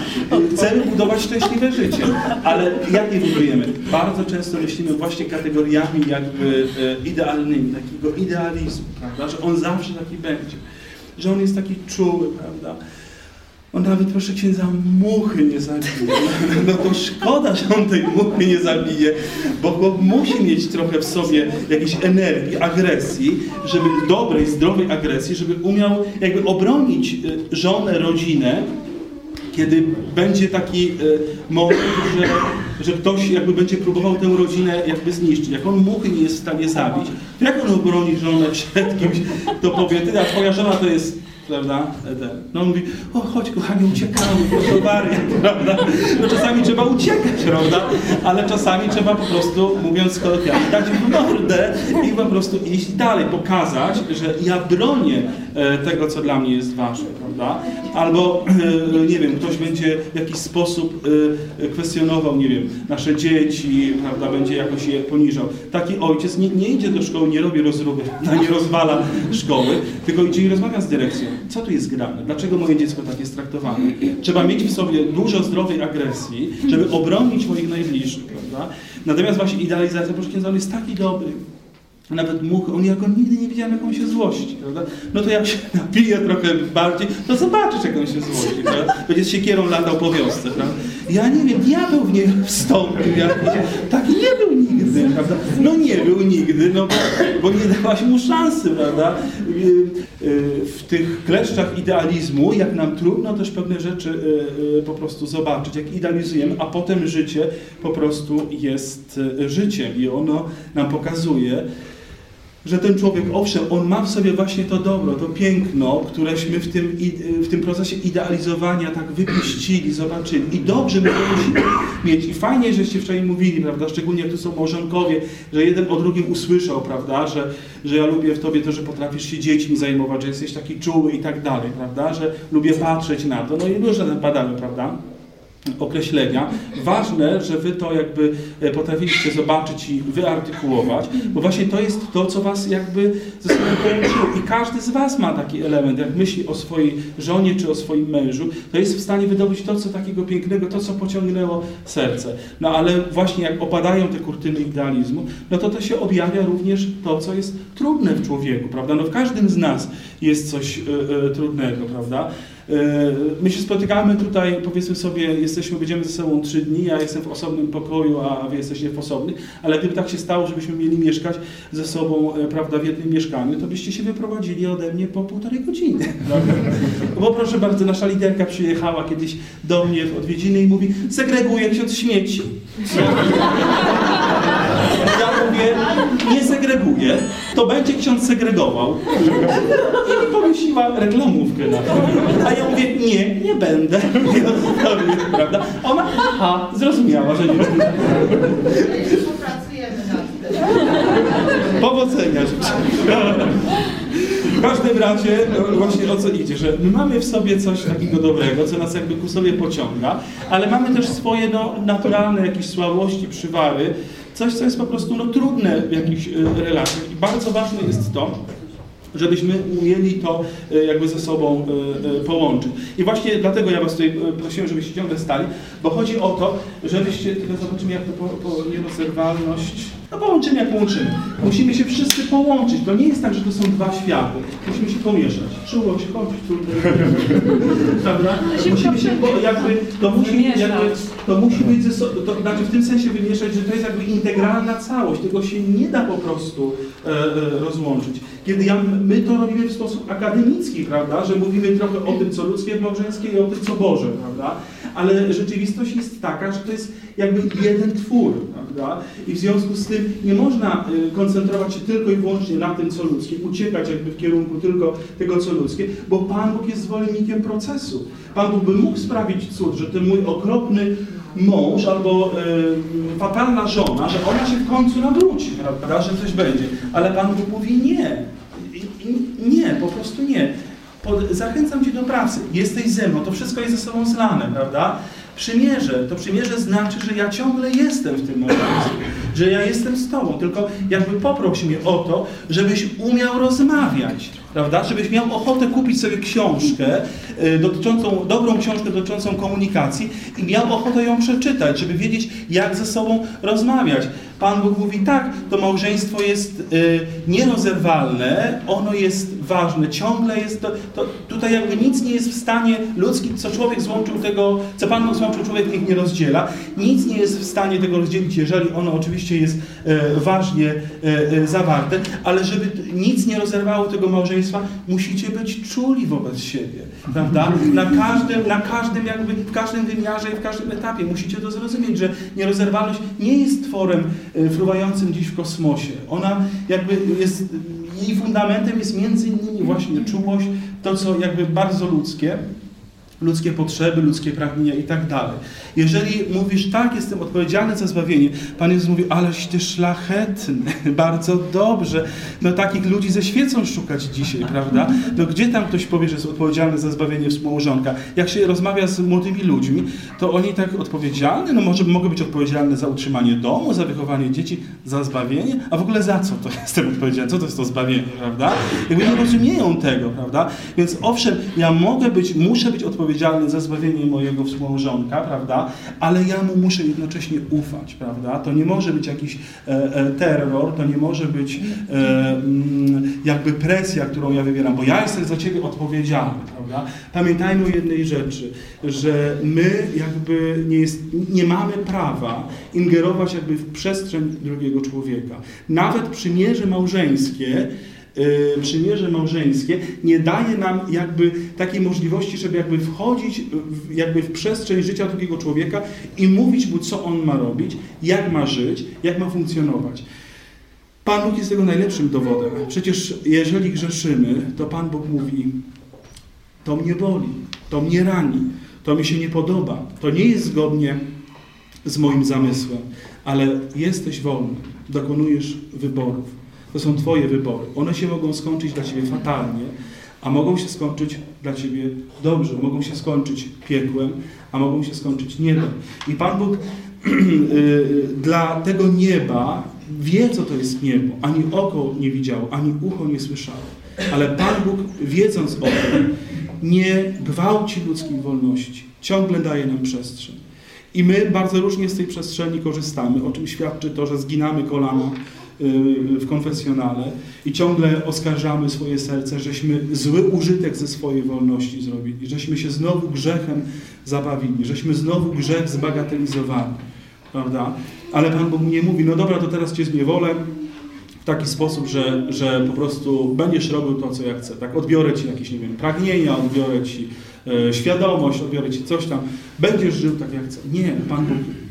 Chcemy budować szczęśliwe życie, ale jak je budujemy? Bardzo często myślimy właśnie kategoriami jakby e, idealnymi, takiego idealizmu, prawda? Że on zawsze taki będzie, że on jest taki czuły, prawda? On nawet proszę księdza muchy nie zabije. No to szkoda, że on tej muchy nie zabije, bo, bo musi mieć trochę w sobie jakiejś energii, agresji, żeby dobrej, zdrowej agresji, żeby umiał jakby obronić y, żonę, rodzinę, kiedy będzie taki y, moment, że, że ktoś jakby będzie próbował tę rodzinę jakby zniszczyć. Jak on muchy nie jest w stanie zabić, to jak on obroni żonę przed kimś, to powie, ty, a twoja żona to jest prawda? Ten. No on mówi, o chodź kochanie, uciekamy, proszę wariat, prawda? No czasami trzeba uciekać, prawda? Ale czasami trzeba po prostu, mówiąc kolokwialnie, dać w mordę i po prostu iść dalej, pokazać, że ja bronię e, tego, co dla mnie jest ważne, prawda? Albo, e, nie wiem, ktoś będzie w jakiś sposób e, kwestionował, nie wiem, nasze dzieci, prawda, będzie jakoś je poniżał. Taki ojciec nie, nie idzie do szkoły, nie robi rozruby, nie rozwala szkoły, tylko idzie i rozmawia z dyrekcją. Co tu jest grane? Dlaczego moje dziecko tak jest traktowane? Trzeba mieć w sobie dużo zdrowej agresji, żeby obronić moich najbliższych, prawda? Natomiast właśnie idealizacja, on jest taki dobry, nawet muchy, on jako nigdy nie widziałem, jak on się złości, prawda? No to jak się napije trochę bardziej, to zobaczysz, jak on się złości, prawda? Będzie z siekierą latał po wiosce, prawda? Ja nie wiem, diabeł w niego wstąpił, ja taki nie był prawda? No nie był nigdy, no bo, bo nie dałaś mu szansy, prawda? Yy, yy, W tych kleszczach idealizmu, jak nam trudno też pewne rzeczy yy, po prostu zobaczyć, jak idealizujemy, a potem życie po prostu jest życiem i ono nam pokazuje, że ten człowiek, owszem, on ma w sobie właśnie to dobro, to piękno, któreśmy w tym, w tym procesie idealizowania tak wypuścili, zobaczyli. I dobrze to musimy mieć. I fajnie, żeście wczoraj mówili, prawda, szczególnie jak tu są małżonkowie, że jeden o drugim usłyszał, prawda, że, że ja lubię w tobie to, że potrafisz się dziećmi zajmować, że jesteś taki czuły i tak dalej, prawda, że lubię patrzeć na to. No i różne tam padały, prawda określenia. Ważne, że wy to jakby e, potrafiliście zobaczyć i wyartykułować, bo właśnie to jest to, co was jakby ze sobą połączyło. I każdy z was ma taki element, jak myśli o swojej żonie czy o swoim mężu, to jest w stanie wydobyć to, co takiego pięknego, to, co pociągnęło serce. No ale właśnie jak opadają te kurtyny idealizmu, no to to się objawia również to, co jest trudne w człowieku, prawda? No w każdym z nas jest coś e, e, trudnego, prawda? E, My się spotykamy tutaj, powiedzmy sobie, jesteśmy, będziemy ze sobą trzy dni, ja jestem w osobnym pokoju, a wy jesteście w osobnych, ale gdyby tak się stało, żebyśmy mieli mieszkać ze sobą, e, prawda, w jednym mieszkaniu, to byście się wyprowadzili ode mnie po półtorej godziny. prawda? Bo proszę bardzo, nasza liderka przyjechała kiedyś do mnie w odwiedziny i mówi, segreguję ksiądz śmieci. Mówię, nie segreguję, to będzie ksiądz segregował. I mi powiesiła reklamówkę na to. A ja mówię, nie, nie będę. Prawda? Ona, aha, zrozumiała, że nie będę. Powodzenia życzę. W każdym razie właśnie o co idzie, że my mamy w sobie coś takiego dobrego, co nas jakby ku sobie pociąga, ale mamy też swoje no, naturalne jakieś słabości, przywary, coś, co jest po prostu no, trudne w jakichś y, relacjach. I bardzo ważne jest to, żebyśmy umieli to e, jakby ze sobą e, e, połączyć. I właśnie dlatego ja Was tutaj prosiłem, żebyście ciągle stali, bo chodzi o to, żebyście, tylko zobaczymy jak to po, po nierozerwalność, no połączymy jak połączymy. Musimy się wszyscy połączyć, to nie jest tak, że to są dwa światy. Musimy się pomieszać. Czułość, konflikt, prawda? Musimy się, bo jakby, to musi, jakby, to musi być ze sobą, to znaczy w tym sensie wymieszać, że to jest jakby integralna całość, tego się nie da po prostu e, e, rozłączyć. Kiedy ja, my to robimy w sposób akademicki, prawda, że mówimy trochę o tym, co ludzkie w małżeństwie i o tym, co Boże, prawda, ale rzeczywistość jest taka, że to jest jakby jeden twór, prawda? prawda? I w związku z tym nie można y, koncentrować się tylko i wyłącznie na tym, co ludzkie, uciekać jakby w kierunku tylko tego, co ludzkie, bo Pan Bóg jest zwolennikiem procesu. Pan Bóg by mógł sprawić cud, że ten mój okropny mąż albo y, fatalna żona, że ona się w końcu nawróci, prawda, że coś będzie. Ale Pan Bóg mówi nie. Nie, po prostu nie. Pod, zachęcam Cię do pracy. Jesteś ze mną, to wszystko jest ze sobą zlane, prawda? Przymierze, to przymierze znaczy, że ja ciągle jestem w tym małżeństwie, że ja jestem z Tobą, tylko jakby poproś mnie o to, żebyś umiał rozmawiać, prawda? Żebyś miał ochotę kupić sobie książkę y, dotyczącą, dobrą książkę dotyczącą komunikacji i miał ochotę ją przeczytać, żeby wiedzieć, jak ze sobą rozmawiać. Pan Bóg mówi tak, to małżeństwo jest y, nierozerwalne, ono jest ważne, ciągle jest to, to, tutaj jakby nic nie jest w stanie ludzki, co człowiek złączył tego, co Pan Bóg złączył, człowiek niech nie rozdziela, nic nie jest w stanie tego rozdzielić, jeżeli ono oczywiście jest e, ważnie e, e, zawarte, ale żeby nic nie rozerwało tego małżeństwa, musicie być czuli wobec siebie, prawda? Na każdym, na każdym jakby, w każdym wymiarze i w każdym etapie musicie to zrozumieć, że nierozerwalność nie jest tworem e, fruwającym gdzieś w kosmosie. Ona jakby jest, jej fundamentem jest między innymi właśnie czułość, to co jakby bardzo ludzkie, ludzkie potrzeby, ludzkie pragnienia i tak dalej. Jeżeli mówisz, tak, jestem odpowiedzialny za zbawienie, Pan Jezus mówi, aleś ty szlachetny, bardzo dobrze. No takich ludzi ze świecą szukać dzisiaj, prawda? No gdzie tam ktoś powie, że jest odpowiedzialny za zbawienie współmałżonka? Jak się rozmawia z młodymi ludźmi, to oni tak odpowiedzialni, no może mogą być odpowiedzialni za utrzymanie domu, za wychowanie dzieci, za zbawienie, a w ogóle za co to jestem odpowiedzialny? Co to jest to zbawienie, prawda? Jakby nie rozumieją tego, prawda? Więc owszem, ja mogę być, muszę być odpowiedzialny za zbawienie mojego współmałżonka, prawda? Ale ja mu muszę jednocześnie ufać, prawda? To nie może być jakiś e, e, terror, to nie może być e, mm, jakby presja, którą ja wywieram, bo ja jestem za ciebie odpowiedzialny, prawda? Pamiętajmy o jednej rzeczy, że my jakby nie, jest, nie mamy prawa ingerować jakby w przestrzeń drugiego człowieka. Nawet przymierze małżeńskie przymierze małżeńskie nie daje nam jakby takiej możliwości, żeby jakby wchodzić jakby w przestrzeń życia drugiego człowieka i mówić mu, co on ma robić, jak ma żyć, jak ma funkcjonować. Pan Bóg jest tego najlepszym dowodem. Przecież jeżeli grzeszymy, to Pan Bóg mówi, to mnie boli, to mnie rani, to mi się nie podoba, to nie jest zgodnie z moim zamysłem, ale jesteś wolny, dokonujesz wyborów. To są Twoje wybory. One się mogą skończyć dla Ciebie fatalnie, a mogą się skończyć dla Ciebie dobrze. Mogą się skończyć piekłem, a mogą się skończyć niebem. I Pan Bóg y, dla tego nieba wie, co to jest niebo. Ani oko nie widziało, ani ucho nie słyszało. Ale Pan Bóg, wiedząc o tym, nie gwałci ludzkiej wolności. Ciągle daje nam przestrzeń. I my bardzo różnie z tej przestrzeni korzystamy, o czym świadczy to, że zginamy kolana y, w konfesjonale i ciągle oskarżamy swoje serce, żeśmy zły użytek ze swojej wolności zrobili, żeśmy się znowu grzechem zabawili, żeśmy znowu grzech zbagatelizowali, prawda? Ale Pan Bóg nie mówi, no dobra, to teraz Cię zniewolę w taki sposób, że, że po prostu będziesz robił to, co ja chcę, tak? Odbiorę Ci jakieś, nie wiem, pragnienia, odbiorę Ci e, świadomość, odbiorę Ci coś tam, będziesz żył tak, jak chcę. Nie, Pan Bóg y, y,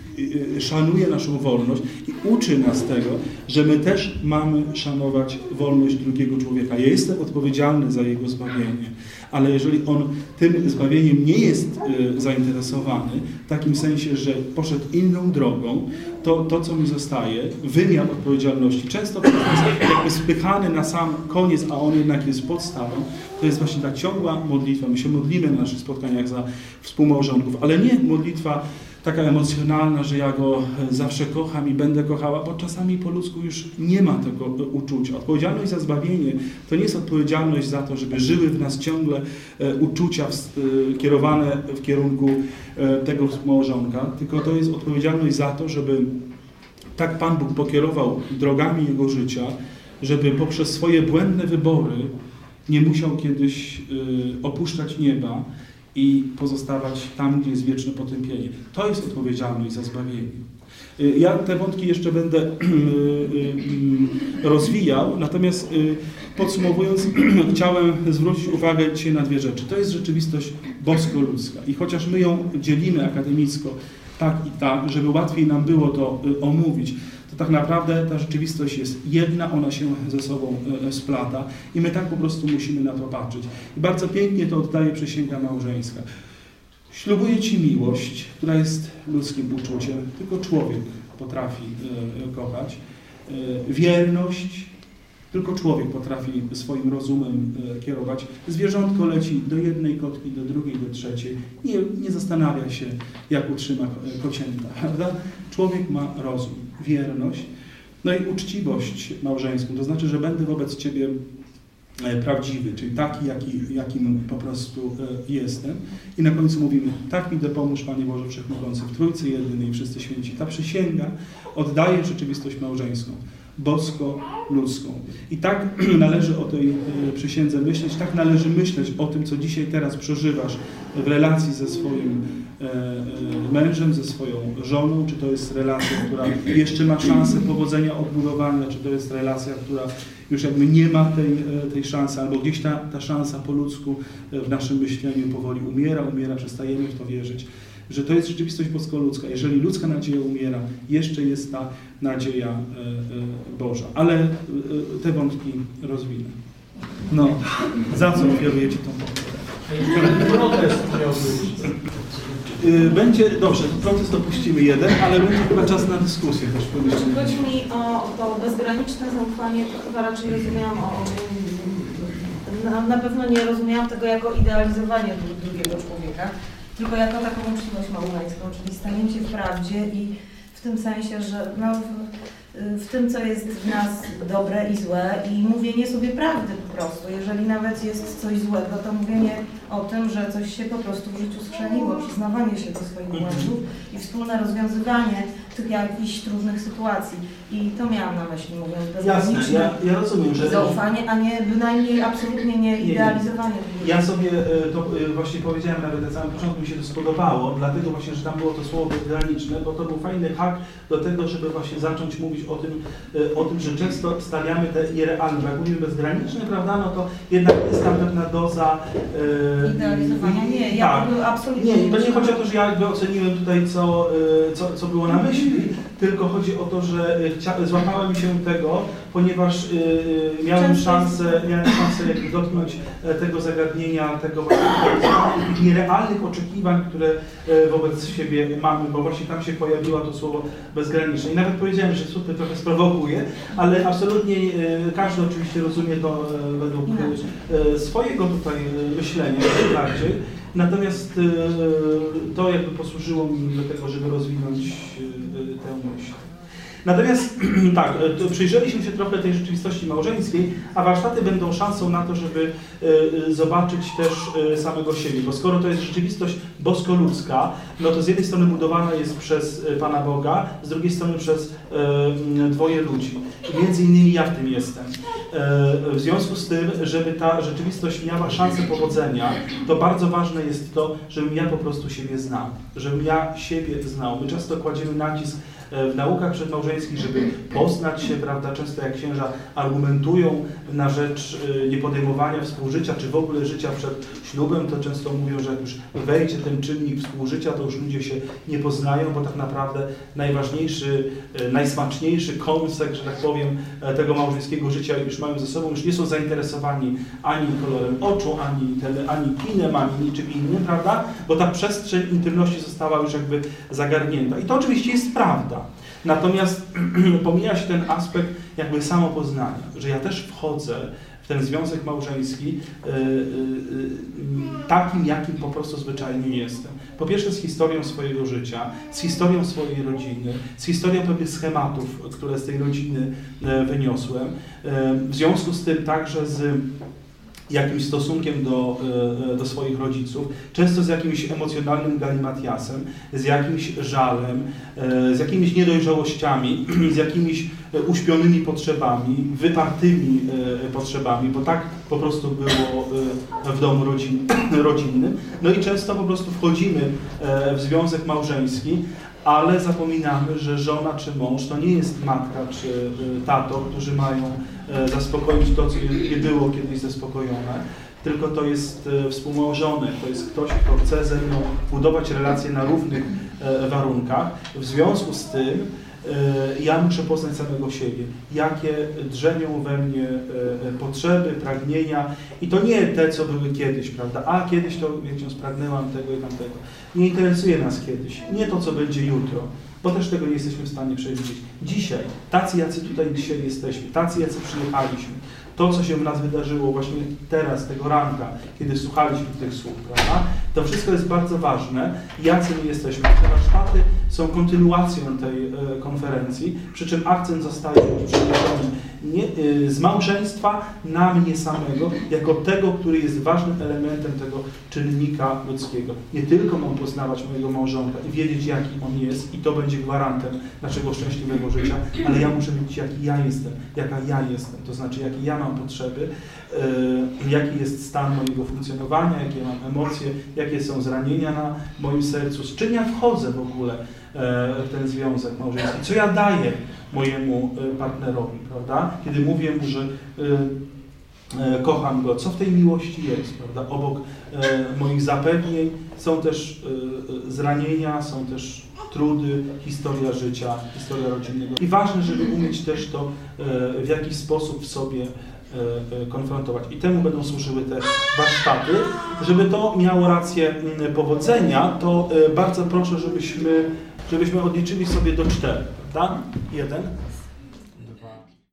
szanuje naszą wolność i uczy nas tego, że my też mamy szanować wolność drugiego człowieka. Ja jestem odpowiedzialny za jego zbawienie, ale jeżeli on tym zbawieniem nie jest y, zainteresowany, w takim sensie, że poszedł inną drogą, to to, co mi zostaje, wymiar odpowiedzialności, często jest jakby spychany na sam koniec, a on jednak jest podstawą, to jest właśnie ta ciągła modlitwa. My się modlimy na naszych spotkaniach za współmałżonków, ale nie modlitwa taka emocjonalna, że ja go zawsze kocham i będę kochała, bo czasami po ludzku już nie ma tego uczucia. Odpowiedzialność za zbawienie to nie jest odpowiedzialność za to, żeby żyły w nas ciągle e, uczucia e, kierowane w kierunku e, tego współmałżonka, tylko to jest odpowiedzialność za to, żeby tak Pan Bóg pokierował drogami jego życia, żeby poprzez swoje błędne wybory nie musiał kiedyś opuszczać nieba i pozostawać tam, gdzie jest wieczne potępienie. To jest odpowiedzialność za zbawienie. Y, Ja te wątki jeszcze będę y, y, rozwijał, natomiast podsumowując, chciałem zwrócić uwagę dzisiaj na dwie rzeczy. To jest rzeczywistość bosko-ludzka i chociaż my ją dzielimy akademicko tak i tak, żeby łatwiej nam było to omówić, to tak naprawdę ta rzeczywistość jest jedna, ona się ze sobą y, splata i my tak po prostu musimy na to patrzeć. I bardzo pięknie to oddaje przysięga małżeńska. Ślubuję Ci miłość, która jest ludzkim uczuciem, tylko człowiek potrafi y, kochać. Wierność, tylko człowiek potrafi swoim rozumem e, kierować. Zwierzątko leci do jednej kotki, do drugiej, do trzeciej. Nie, nie zastanawia się, jak utrzyma e, kocięta, prawda? Człowiek ma rozum, wierność, no i uczciwość małżeńską. To znaczy, że będę wobec Ciebie e, prawdziwy, czyli taki, jaki, jakim po prostu e, jestem. I na końcu mówimy, tak mi dopomóż Panie Boże Wszechmogący, w Trójcy Jedynej Wszyscy Święci. Ta przysięga oddaje rzeczywistość małżeńską bosko-ludzką. I tak należy o tej e, przysiędze myśleć, tak należy myśleć o tym, co dzisiaj teraz przeżywasz w relacji ze swoim e, e, mężem, ze swoją żoną, czy to jest relacja, która jeszcze ma szansę powodzenia odbudowania, czy to jest relacja, która już jakby nie ma tej, tej szansy, albo gdzieś ta, ta szansa po ludzku w naszym myśleniu powoli umiera, umiera, przestajemy w to wierzyć że to jest rzeczywistość bosko-ludzka. Jeżeli ludzka nadzieja umiera, jeszcze jest ta nadzieja e, e, Boża. Ale e, te wątki rozwinę. No, za co ofiaruję Ci tą? Protest miał być. Będzie, dobrze, protest dopuścimy jeden, ale będzie chyba czas na dyskusję też chodzi mi o to bezgraniczne zaufanie, to chyba raczej rozumiałam o... Na, na pewno nie rozumiałam tego jako idealizowanie dru- drugiego człowieka, tylko jako taką uczciwość małżeńską, czyli stanięcie w prawdzie i w tym sensie, że no, w, w tym, co jest w nas dobre i złe i mówienie sobie prawdy po prostu. Jeżeli nawet jest coś złego, to mówienie o tym, że coś się po prostu w życiu skrzeniło, przyznawanie się do swoich błędów i wspólne rozwiązywanie tych jakichś trudnych sytuacji. I to miałam na myśli, mówiąc Jasne, bezgraniczne ja, ja rozumiem, że... zaufanie, a nie bynajmniej absolutnie nie nie. idealizowanie. Ja sobie e, to e, właśnie powiedziałem nawet na samym początku, mi się to spodobało, dlatego właśnie, że tam było to słowo bezgraniczne, bo to był fajny hak do tego, żeby właśnie zacząć mówić o tym, e, o tym że często stawiamy te nierealne, jak mówimy bezgraniczne, prawda, no to jednak jest tam pewna doza... Idealizowania nie, ja tak. absolutnie Nie, to nie chodzi o to, że ja jakby oceniłem tutaj, co, co, co było na myśli, tylko chodzi o to, że chcia, złapałem się tego, ponieważ y, y, miałem szansę, miałem szansę jakby dotknąć e, tego zagadnienia, tego właśnie nierealnych oczekiwań, które e, wobec siebie mamy, bo właśnie tam się pojawiło to słowo bezgraniczne. I nawet powiedziałem, że super trochę sprowokuje, ale absolutnie e, każdy oczywiście rozumie to e, według e, swojego tutaj e, myślenia bardziej. Natomiast e, to jakby posłużyło mi do tego, żeby rozwinąć e, tę myśl. Natomiast tak, przyjrzeliśmy się trochę tej rzeczywistości małżeńskiej, a warsztaty będą szansą na to, żeby e, zobaczyć też e, samego siebie, bo skoro to jest rzeczywistość bosko-ludzka, no to z jednej strony budowana jest przez e, Pana Boga, z drugiej strony przez dwoje ludzi. Między innymi ja w tym jestem. W związku z tym, żeby ta rzeczywistość miała szansę powodzenia, to bardzo ważne jest to, żebym ja po prostu siebie znał, żebym ja siebie znał. My często kładziemy nacisk w naukach przedmałżeńskich, żeby poznać się, prawda, często jak księża argumentują na rzecz e, niepodejmowania współżycia, czy w ogóle życia przed ślubem, to często mówią, że jak już wejdzie ten czynnik współżycia, to już ludzie się nie poznają, bo tak naprawdę najważniejszy, e, najsmaczniejszy kąsek, że tak powiem, e, tego małżeńskiego życia już mają ze sobą, już nie są zainteresowani ani kolorem oczu, ani, tele, ani kinem, ani niczym innym, prawda? Bo ta przestrzeń intymności została już jakby zagarnięta. I to oczywiście jest prawda. Natomiast pomija się ten aspekt jakby samopoznania, że ja też wchodzę w ten związek małżeński y, y, y, takim, jakim po prostu zwyczajnie jestem. Po pierwsze z historią swojego życia, z historią swojej rodziny, z historią pewnych schematów, które z tej rodziny e, wyniosłem. E, W związku z tym także z jakimś stosunkiem do, e, e, do swoich rodziców, często z jakimś emocjonalnym galimatiasem, z jakimś żalem, e, z jakimiś niedojrzałościami, z jakimiś uśpionymi potrzebami, wypartymi potrzebami, bo tak po prostu było w domu rodzin, rodzinnym. No i często po prostu wchodzimy w związek małżeński, ale zapominamy, że żona czy mąż to nie jest matka czy e, tato, którzy mają e, zaspokoić to, co nie było kiedyś zaspokojone, tylko to jest e, współmałżonek, to jest ktoś, kto chce ze mną budować relacje na równych e, warunkach. W związku z tym e, ja muszę poznać samego siebie, jakie drzemią we mnie potrzeby, pragnienia i to nie te, co były kiedyś, prawda? A kiedyś to, wiecie, spragnęłam tego i tamtego. Nie interesuje nas kiedyś, nie to, co będzie jutro, bo też tego nie jesteśmy w stanie przewidzieć. Dzisiaj, tacy, jacy tutaj dzisiaj jesteśmy, tacy, jacy przyjechaliśmy, to, co się w nas wydarzyło właśnie teraz, tego ranka, kiedy słuchaliśmy tych słów, prawda? To wszystko jest bardzo ważne, jacy my jesteśmy. Te warsztaty są kontynuacją tej e, konferencji, przy czym akcent zostaje przeniesiony nie, y, z małżeństwa na mnie samego, jako tego, który jest ważnym elementem tego czynnika ludzkiego. Nie tylko mam poznawać mojego małżonka i wiedzieć, jaki on jest, i to będzie gwarantem naszego szczęśliwego życia, ale ja muszę wiedzieć, jaki ja jestem, jaka ja jestem, to znaczy, jakie ja mam potrzeby, y, jaki jest stan mojego funkcjonowania, jakie mam emocje, jakie są zranienia na moim sercu, z czym ja wchodzę w ogóle e, w ten związek małżeński, co ja daję mojemu e, partnerowi, prawda? Kiedy mówię mu, że e, e, kocham go, co w tej miłości jest, prawda? Obok moich zapewnień są też zranienia, są też trudy, historia życia, historia rodzinnego. I ważne, żeby umieć też to w jakiś sposób w sobie konfrontować. I temu będą służyły te warsztaty. Żeby to miało rację mm, powodzenia, to bardzo proszę, żebyśmy, żebyśmy odliczyli sobie do czterech, prawda? Jeden,